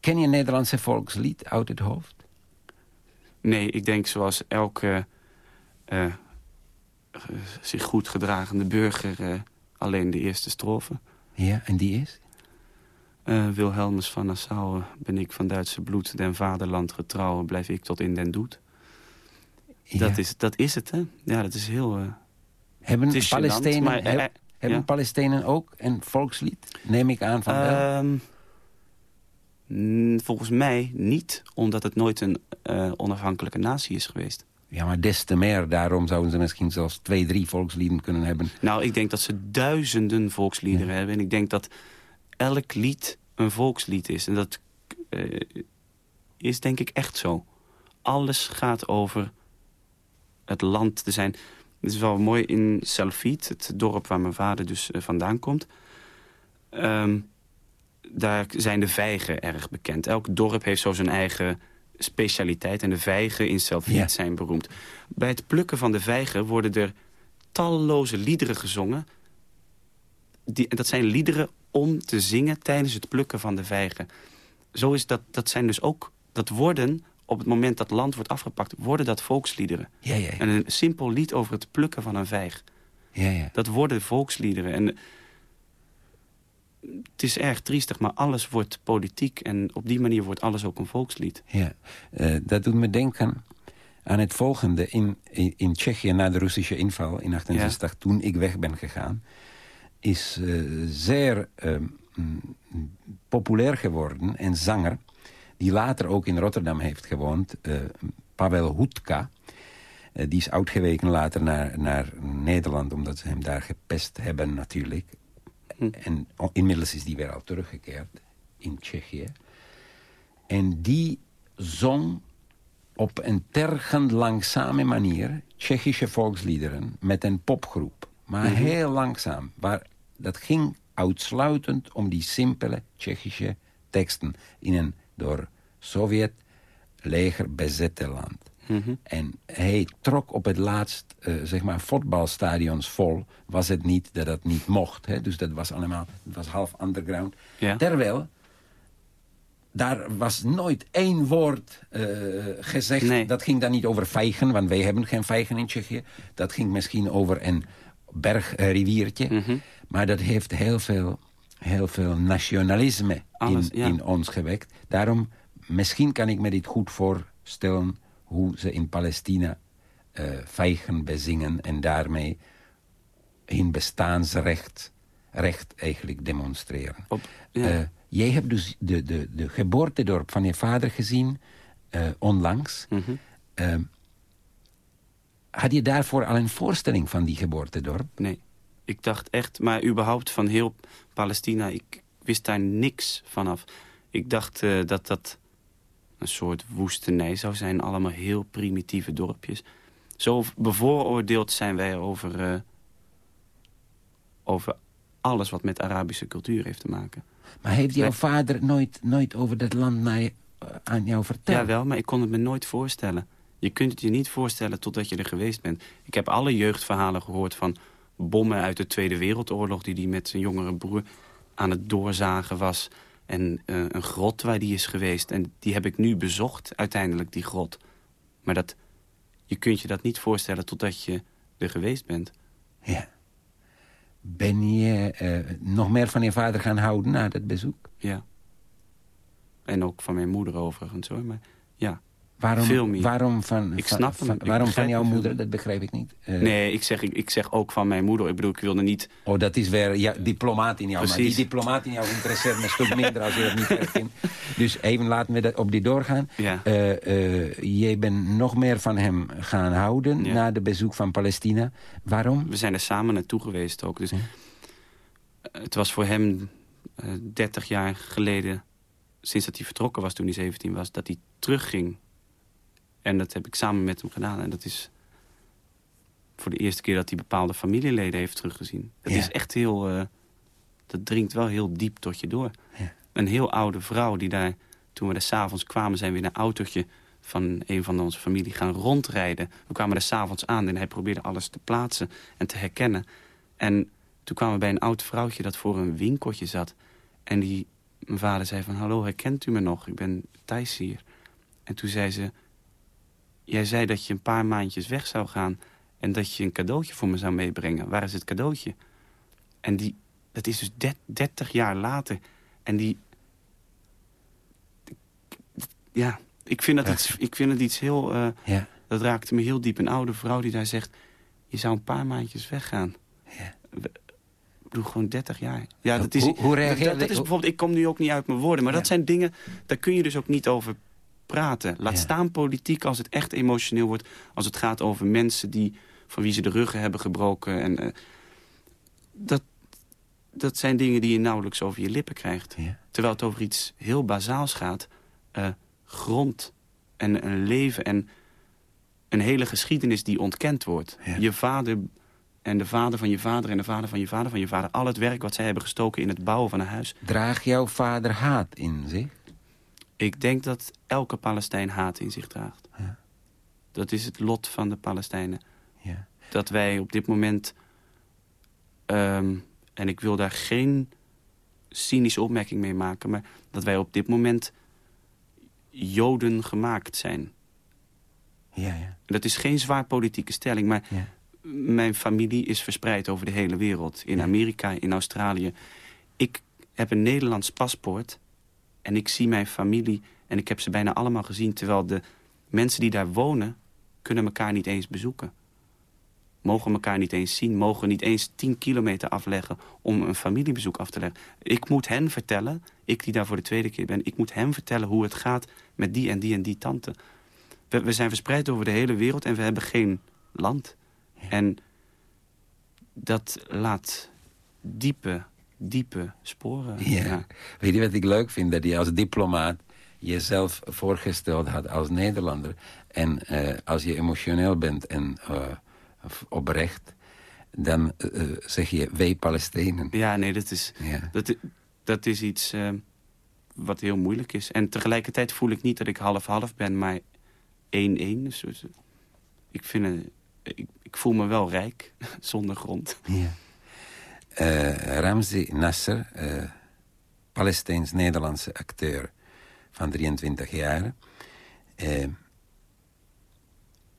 ken je een Nederlandse volkslied uit het hoofd? Nee, ik denk zoals elke eh, eh, zich goed gedragende burger... alleen de eerste strofe. Ja, en die is? Wilhelmus van Nassau, ben ik van Duitse bloed... den vaderland getrouw, blijf ik tot in den doet. Ja. Dat, is, dat is het, hè? Ja, dat is heel... eh, hebben is Palestijnen, maar, eh, heb- hebben. Palestijnen ook een volkslied? Neem ik aan van wel. Ehm, volgens mij niet, omdat het nooit een eh, onafhankelijke natie is geweest. Ja, maar des te meer. Daarom zouden ze misschien zelfs twee, drie volkslieden kunnen hebben. Nou, ik denk dat ze duizenden volksliederen hebben. En ik denk dat elk lied een volkslied is. En dat is denk ik echt zo. Alles gaat over het land te zijn. Het is wel mooi in Selfiet, het dorp waar mijn vader dus eh, vandaan komt. Ehm, daar zijn de vijgen erg bekend. Elk dorp heeft zo zijn eigen specialiteit. En de vijgen in Selfiet zijn beroemd. Bij het plukken van de vijgen worden er talloze liederen gezongen. Die, en dat zijn liederen om te zingen tijdens het plukken van de vijgen. Zo is dat, dat zijn dus ook, dat worden, op het moment dat land wordt afgepakt, worden dat volksliederen. Ja, ja, ja. En een simpel lied over het plukken van een vijg. ja, ja. Dat worden volksliederen. En het is erg triestig, maar alles wordt politiek. En op die manier wordt alles ook een volkslied. ja. Eh, dat doet me denken aan het volgende. In, in, in Tsjechië, na de Russische inval in 68, toen ik weg ben gegaan... is eh, zeer eh, mm, populair geworden een zanger... die later ook in Rotterdam heeft gewoond, eh, Pavel Hutka... Eh, die is uitgeweken later naar, naar Nederland... omdat ze hem daar gepest hebben natuurlijk. Hm. En inmiddels is die weer al teruggekeerd in Tsjechië. En die zong op een tergend langzame manier... Tsjechische volksliederen met een popgroep. Maar heel langzaam. Waar, dat ging uitsluitend om die simpele Tsjechische teksten... in een door Sovjet leger bezette land. En hij trok op het laatst, eh, zeg maar, voetbalstadions vol. Was het niet dat dat niet mocht. Hè? Dus dat was allemaal, was half underground. Ja. Terwijl, daar was nooit één woord eh, gezegd. Nee. Dat ging dan niet over vijgen, want wij hebben geen vijgen in Tsjechië. Dat ging misschien over een bergriviertje. Mhm. Maar dat heeft heel veel, heel veel nationalisme Alles, in, ja. in ons gewekt. Daarom, misschien kan ik me dit goed voorstellen... hoe ze in Palestina eh vijgen bezingen... en daarmee hun bestaansrecht recht eigenlijk demonstreren. Op, ja. Eh, jij hebt dus de, de, de geboortedorp van je vader gezien, eh, onlangs. Mhm. Had je daarvoor al een voorstelling van die geboortedorp? Nee, ik dacht echt, maar überhaupt van heel Palestina, ik wist daar niks vanaf. Ik dacht eh, dat dat een soort woestenij zou zijn, allemaal heel primitieve dorpjes. Zo bevooroordeeld zijn wij over, eh, over alles wat met Arabische cultuur heeft te maken. Maar heeft jouw vader nooit, nooit over dat land naar je, eh, aan jou verteld? Jawel, maar ik kon het me nooit voorstellen. Je kunt het je niet voorstellen totdat je er geweest bent. Ik heb alle jeugdverhalen gehoord van bommen uit de Tweede Wereldoorlog... die hij met zijn jongere broer aan het doorzagen was. En eh, een grot waar die is geweest. En die heb ik nu bezocht, uiteindelijk, die grot. Maar dat, je kunt je dat niet voorstellen totdat je er geweest bent. Ja. Ben je eh, nog meer van je vader gaan houden na dat bezoek? Ja. En ook van mijn moeder overigens, hoor. Maar ja, Waarom, Veel meer. Waarom van, ik snap van, waarom van jouw moeder? Dat begrijp ik niet. Uh, nee, ik zeg, ik, ik, zeg ook van mijn moeder. Ik bedoel, ik wilde niet... Oh, dat is weer ja, diplomaat in jou. Precies. Maar die diplomaat in jou interesseert me een stuk minder als je dat niet erg vindt. Dus even laten we dat op die doorgaan. Ja. Uh, uh, jij bent nog meer van hem gaan houden na de bezoek van Palestina. Waarom? We zijn er samen naartoe geweest ook. Dus Het was voor hem 30 jaar geleden, sinds dat hij vertrokken was toen hij 17 was... dat hij terugging en dat heb ik samen met hem gedaan. En dat is voor de eerste keer dat hij bepaalde familieleden heeft teruggezien. Het is echt heel... Uh, dat dringt wel heel diep tot je door. Ja. Een heel oude vrouw die daar... Toen we er s'avonds kwamen, zijn we in een autootje van een van onze familie gaan rondrijden. We kwamen er s'avonds aan en hij probeerde alles te plaatsen en te herkennen. En toen kwamen we bij een oud vrouwtje dat voor een winkeltje zat. En die, mijn vader zei van, hallo, herkent u me nog? Ik ben Thijs hier. En toen zei ze, jij zei dat je een paar maandjes weg zou gaan... en dat je een cadeautje voor me zou meebrengen. Waar is het cadeautje? En die, dat is dus 30 jaar later. En die... Ja, ik vind dat, iets, ik vind het iets heel... Uh, ja. Dat raakte me heel diep. Een oude vrouw die daar zegt... je zou een paar maandjes weggaan. Ja. Ik bedoel, gewoon 30 jaar. Ja, dat is, hoe, hoe reageer dat, dat, is bijvoorbeeld, ik kom nu ook niet uit mijn woorden... maar dat zijn dingen, daar kun je dus ook niet over praten. Laat staan politiek als het echt emotioneel wordt. Als het gaat over mensen die, van wie ze de ruggen hebben gebroken. En, uh, dat, dat zijn dingen die je nauwelijks over je lippen krijgt. Terwijl het over iets heel bazaals gaat. Uh, grond en een leven en een hele geschiedenis die ontkend wordt. Je vader en de vader van je vader en de vader van je vader van je vader. Al het werk wat zij hebben gestoken in het bouwen van een huis. Draag jouw vader haat in zich? Ik denk dat elke Palestijn haat in zich draagt. Ja. Dat is het lot van de Palestijnen. Ja. Dat wij op dit moment... Ehm, en ik wil daar geen cynische opmerking mee maken... maar dat wij op dit moment Joden gemaakt zijn. Ja, ja. Dat is geen zwaar politieke stelling, maar... Ja. Mijn familie is verspreid over de hele wereld. In Amerika, in Australië. Ik heb een Nederlands paspoort en ik zie mijn familie en ik heb ze bijna allemaal gezien... terwijl de mensen die daar wonen, kunnen elkaar niet eens bezoeken. Mogen elkaar niet eens zien, mogen niet eens 10 kilometer afleggen... om een familiebezoek af te leggen. Ik moet hen vertellen, ik die daar voor de tweede keer ben... ik moet hen vertellen hoe het gaat met die en die en die tante. We, we zijn verspreid over de hele wereld en we hebben geen land. En dat laat diepe diepe sporen. Ja. Weet je wat ik leuk vind? Dat je als diplomaat jezelf voorgesteld had als Nederlander. En uh, als je emotioneel bent en uh, oprecht... dan uh, zeg je wij Palestijnen. Ja, nee, dat is, ja. dat, dat is iets wat heel moeilijk is. En tegelijkertijd voel ik niet dat ik half-half ben, maar één-één. Dus, dus, ik, vind, ik, ik voel me wel rijk, zonder grond. Ja. Uh, Ramzi Nasser, uh, Palestijns-Nederlandse acteur van 23 jaar. Uh,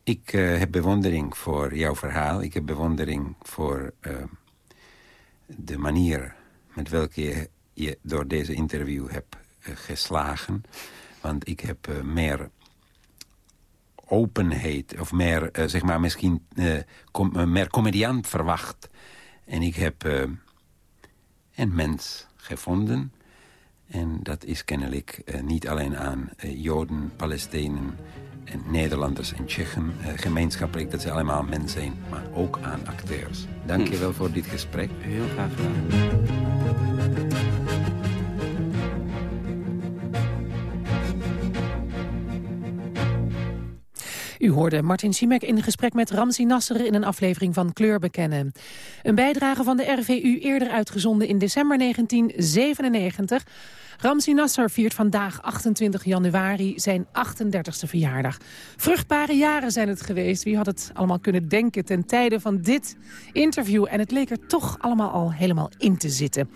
ik heb bewondering voor jouw verhaal. Ik heb bewondering voor de manier met welke je, door deze interview hebt geslagen. Want ik heb meer openheid, of meer, zeg maar, misschien meer comediant verwacht en ik heb uh, een mens gevonden. En dat is kennelijk uh, niet alleen aan uh, Joden, Palestijnen, en Nederlanders en Tsjechen gemeenschappelijk. Dat ze allemaal mensen zijn, maar ook aan acteurs. Dank je wel voor dit gesprek. Heel graag gedaan. U hoorde Martin Simek in gesprek met Ramzi Nasser in een aflevering van Kleur bekennen. Een bijdrage van de RVU eerder uitgezonden in december 1997. Ramzi Nasser viert vandaag 28 januari zijn 38e verjaardag. Vruchtbare jaren zijn het geweest. Wie had het allemaal kunnen denken ten tijde van dit interview? En het leek er toch allemaal al helemaal in te zitten.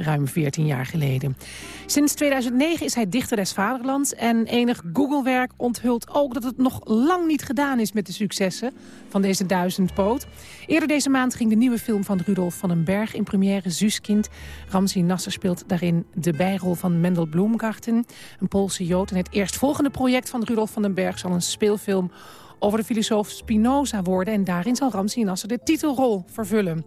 Ruim 14 jaar geleden. Sinds 2009 is hij dichter des vaderlands en enig Google-werk onthult ook dat het nog lang niet gedaan is met de successen van deze duizendpoot. Eerder deze maand ging de nieuwe film van Rudolf van den Berg in première Zuskind. Ramzi Nasser speelt daarin de bijrol van Mendel Bloemgarten, een Poolse Jood. En het eerstvolgende project van Rudolf van den Berg zal een speelfilm over de filosoof Spinoza worden. En daarin zal Ramzi Nasser de titelrol vervullen.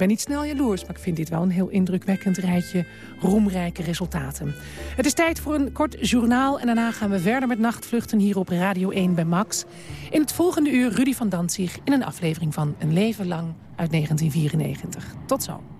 Ben niet snel jaloers, maar ik vind dit wel een heel indrukwekkend rijtje roemrijke resultaten. Het is tijd voor een kort journaal en daarna gaan we verder met nachtvluchten hier op Radio 1 bij Max. In het volgende uur Rudy van Danzig in een aflevering van Een Leven Lang uit 1994. Tot zo.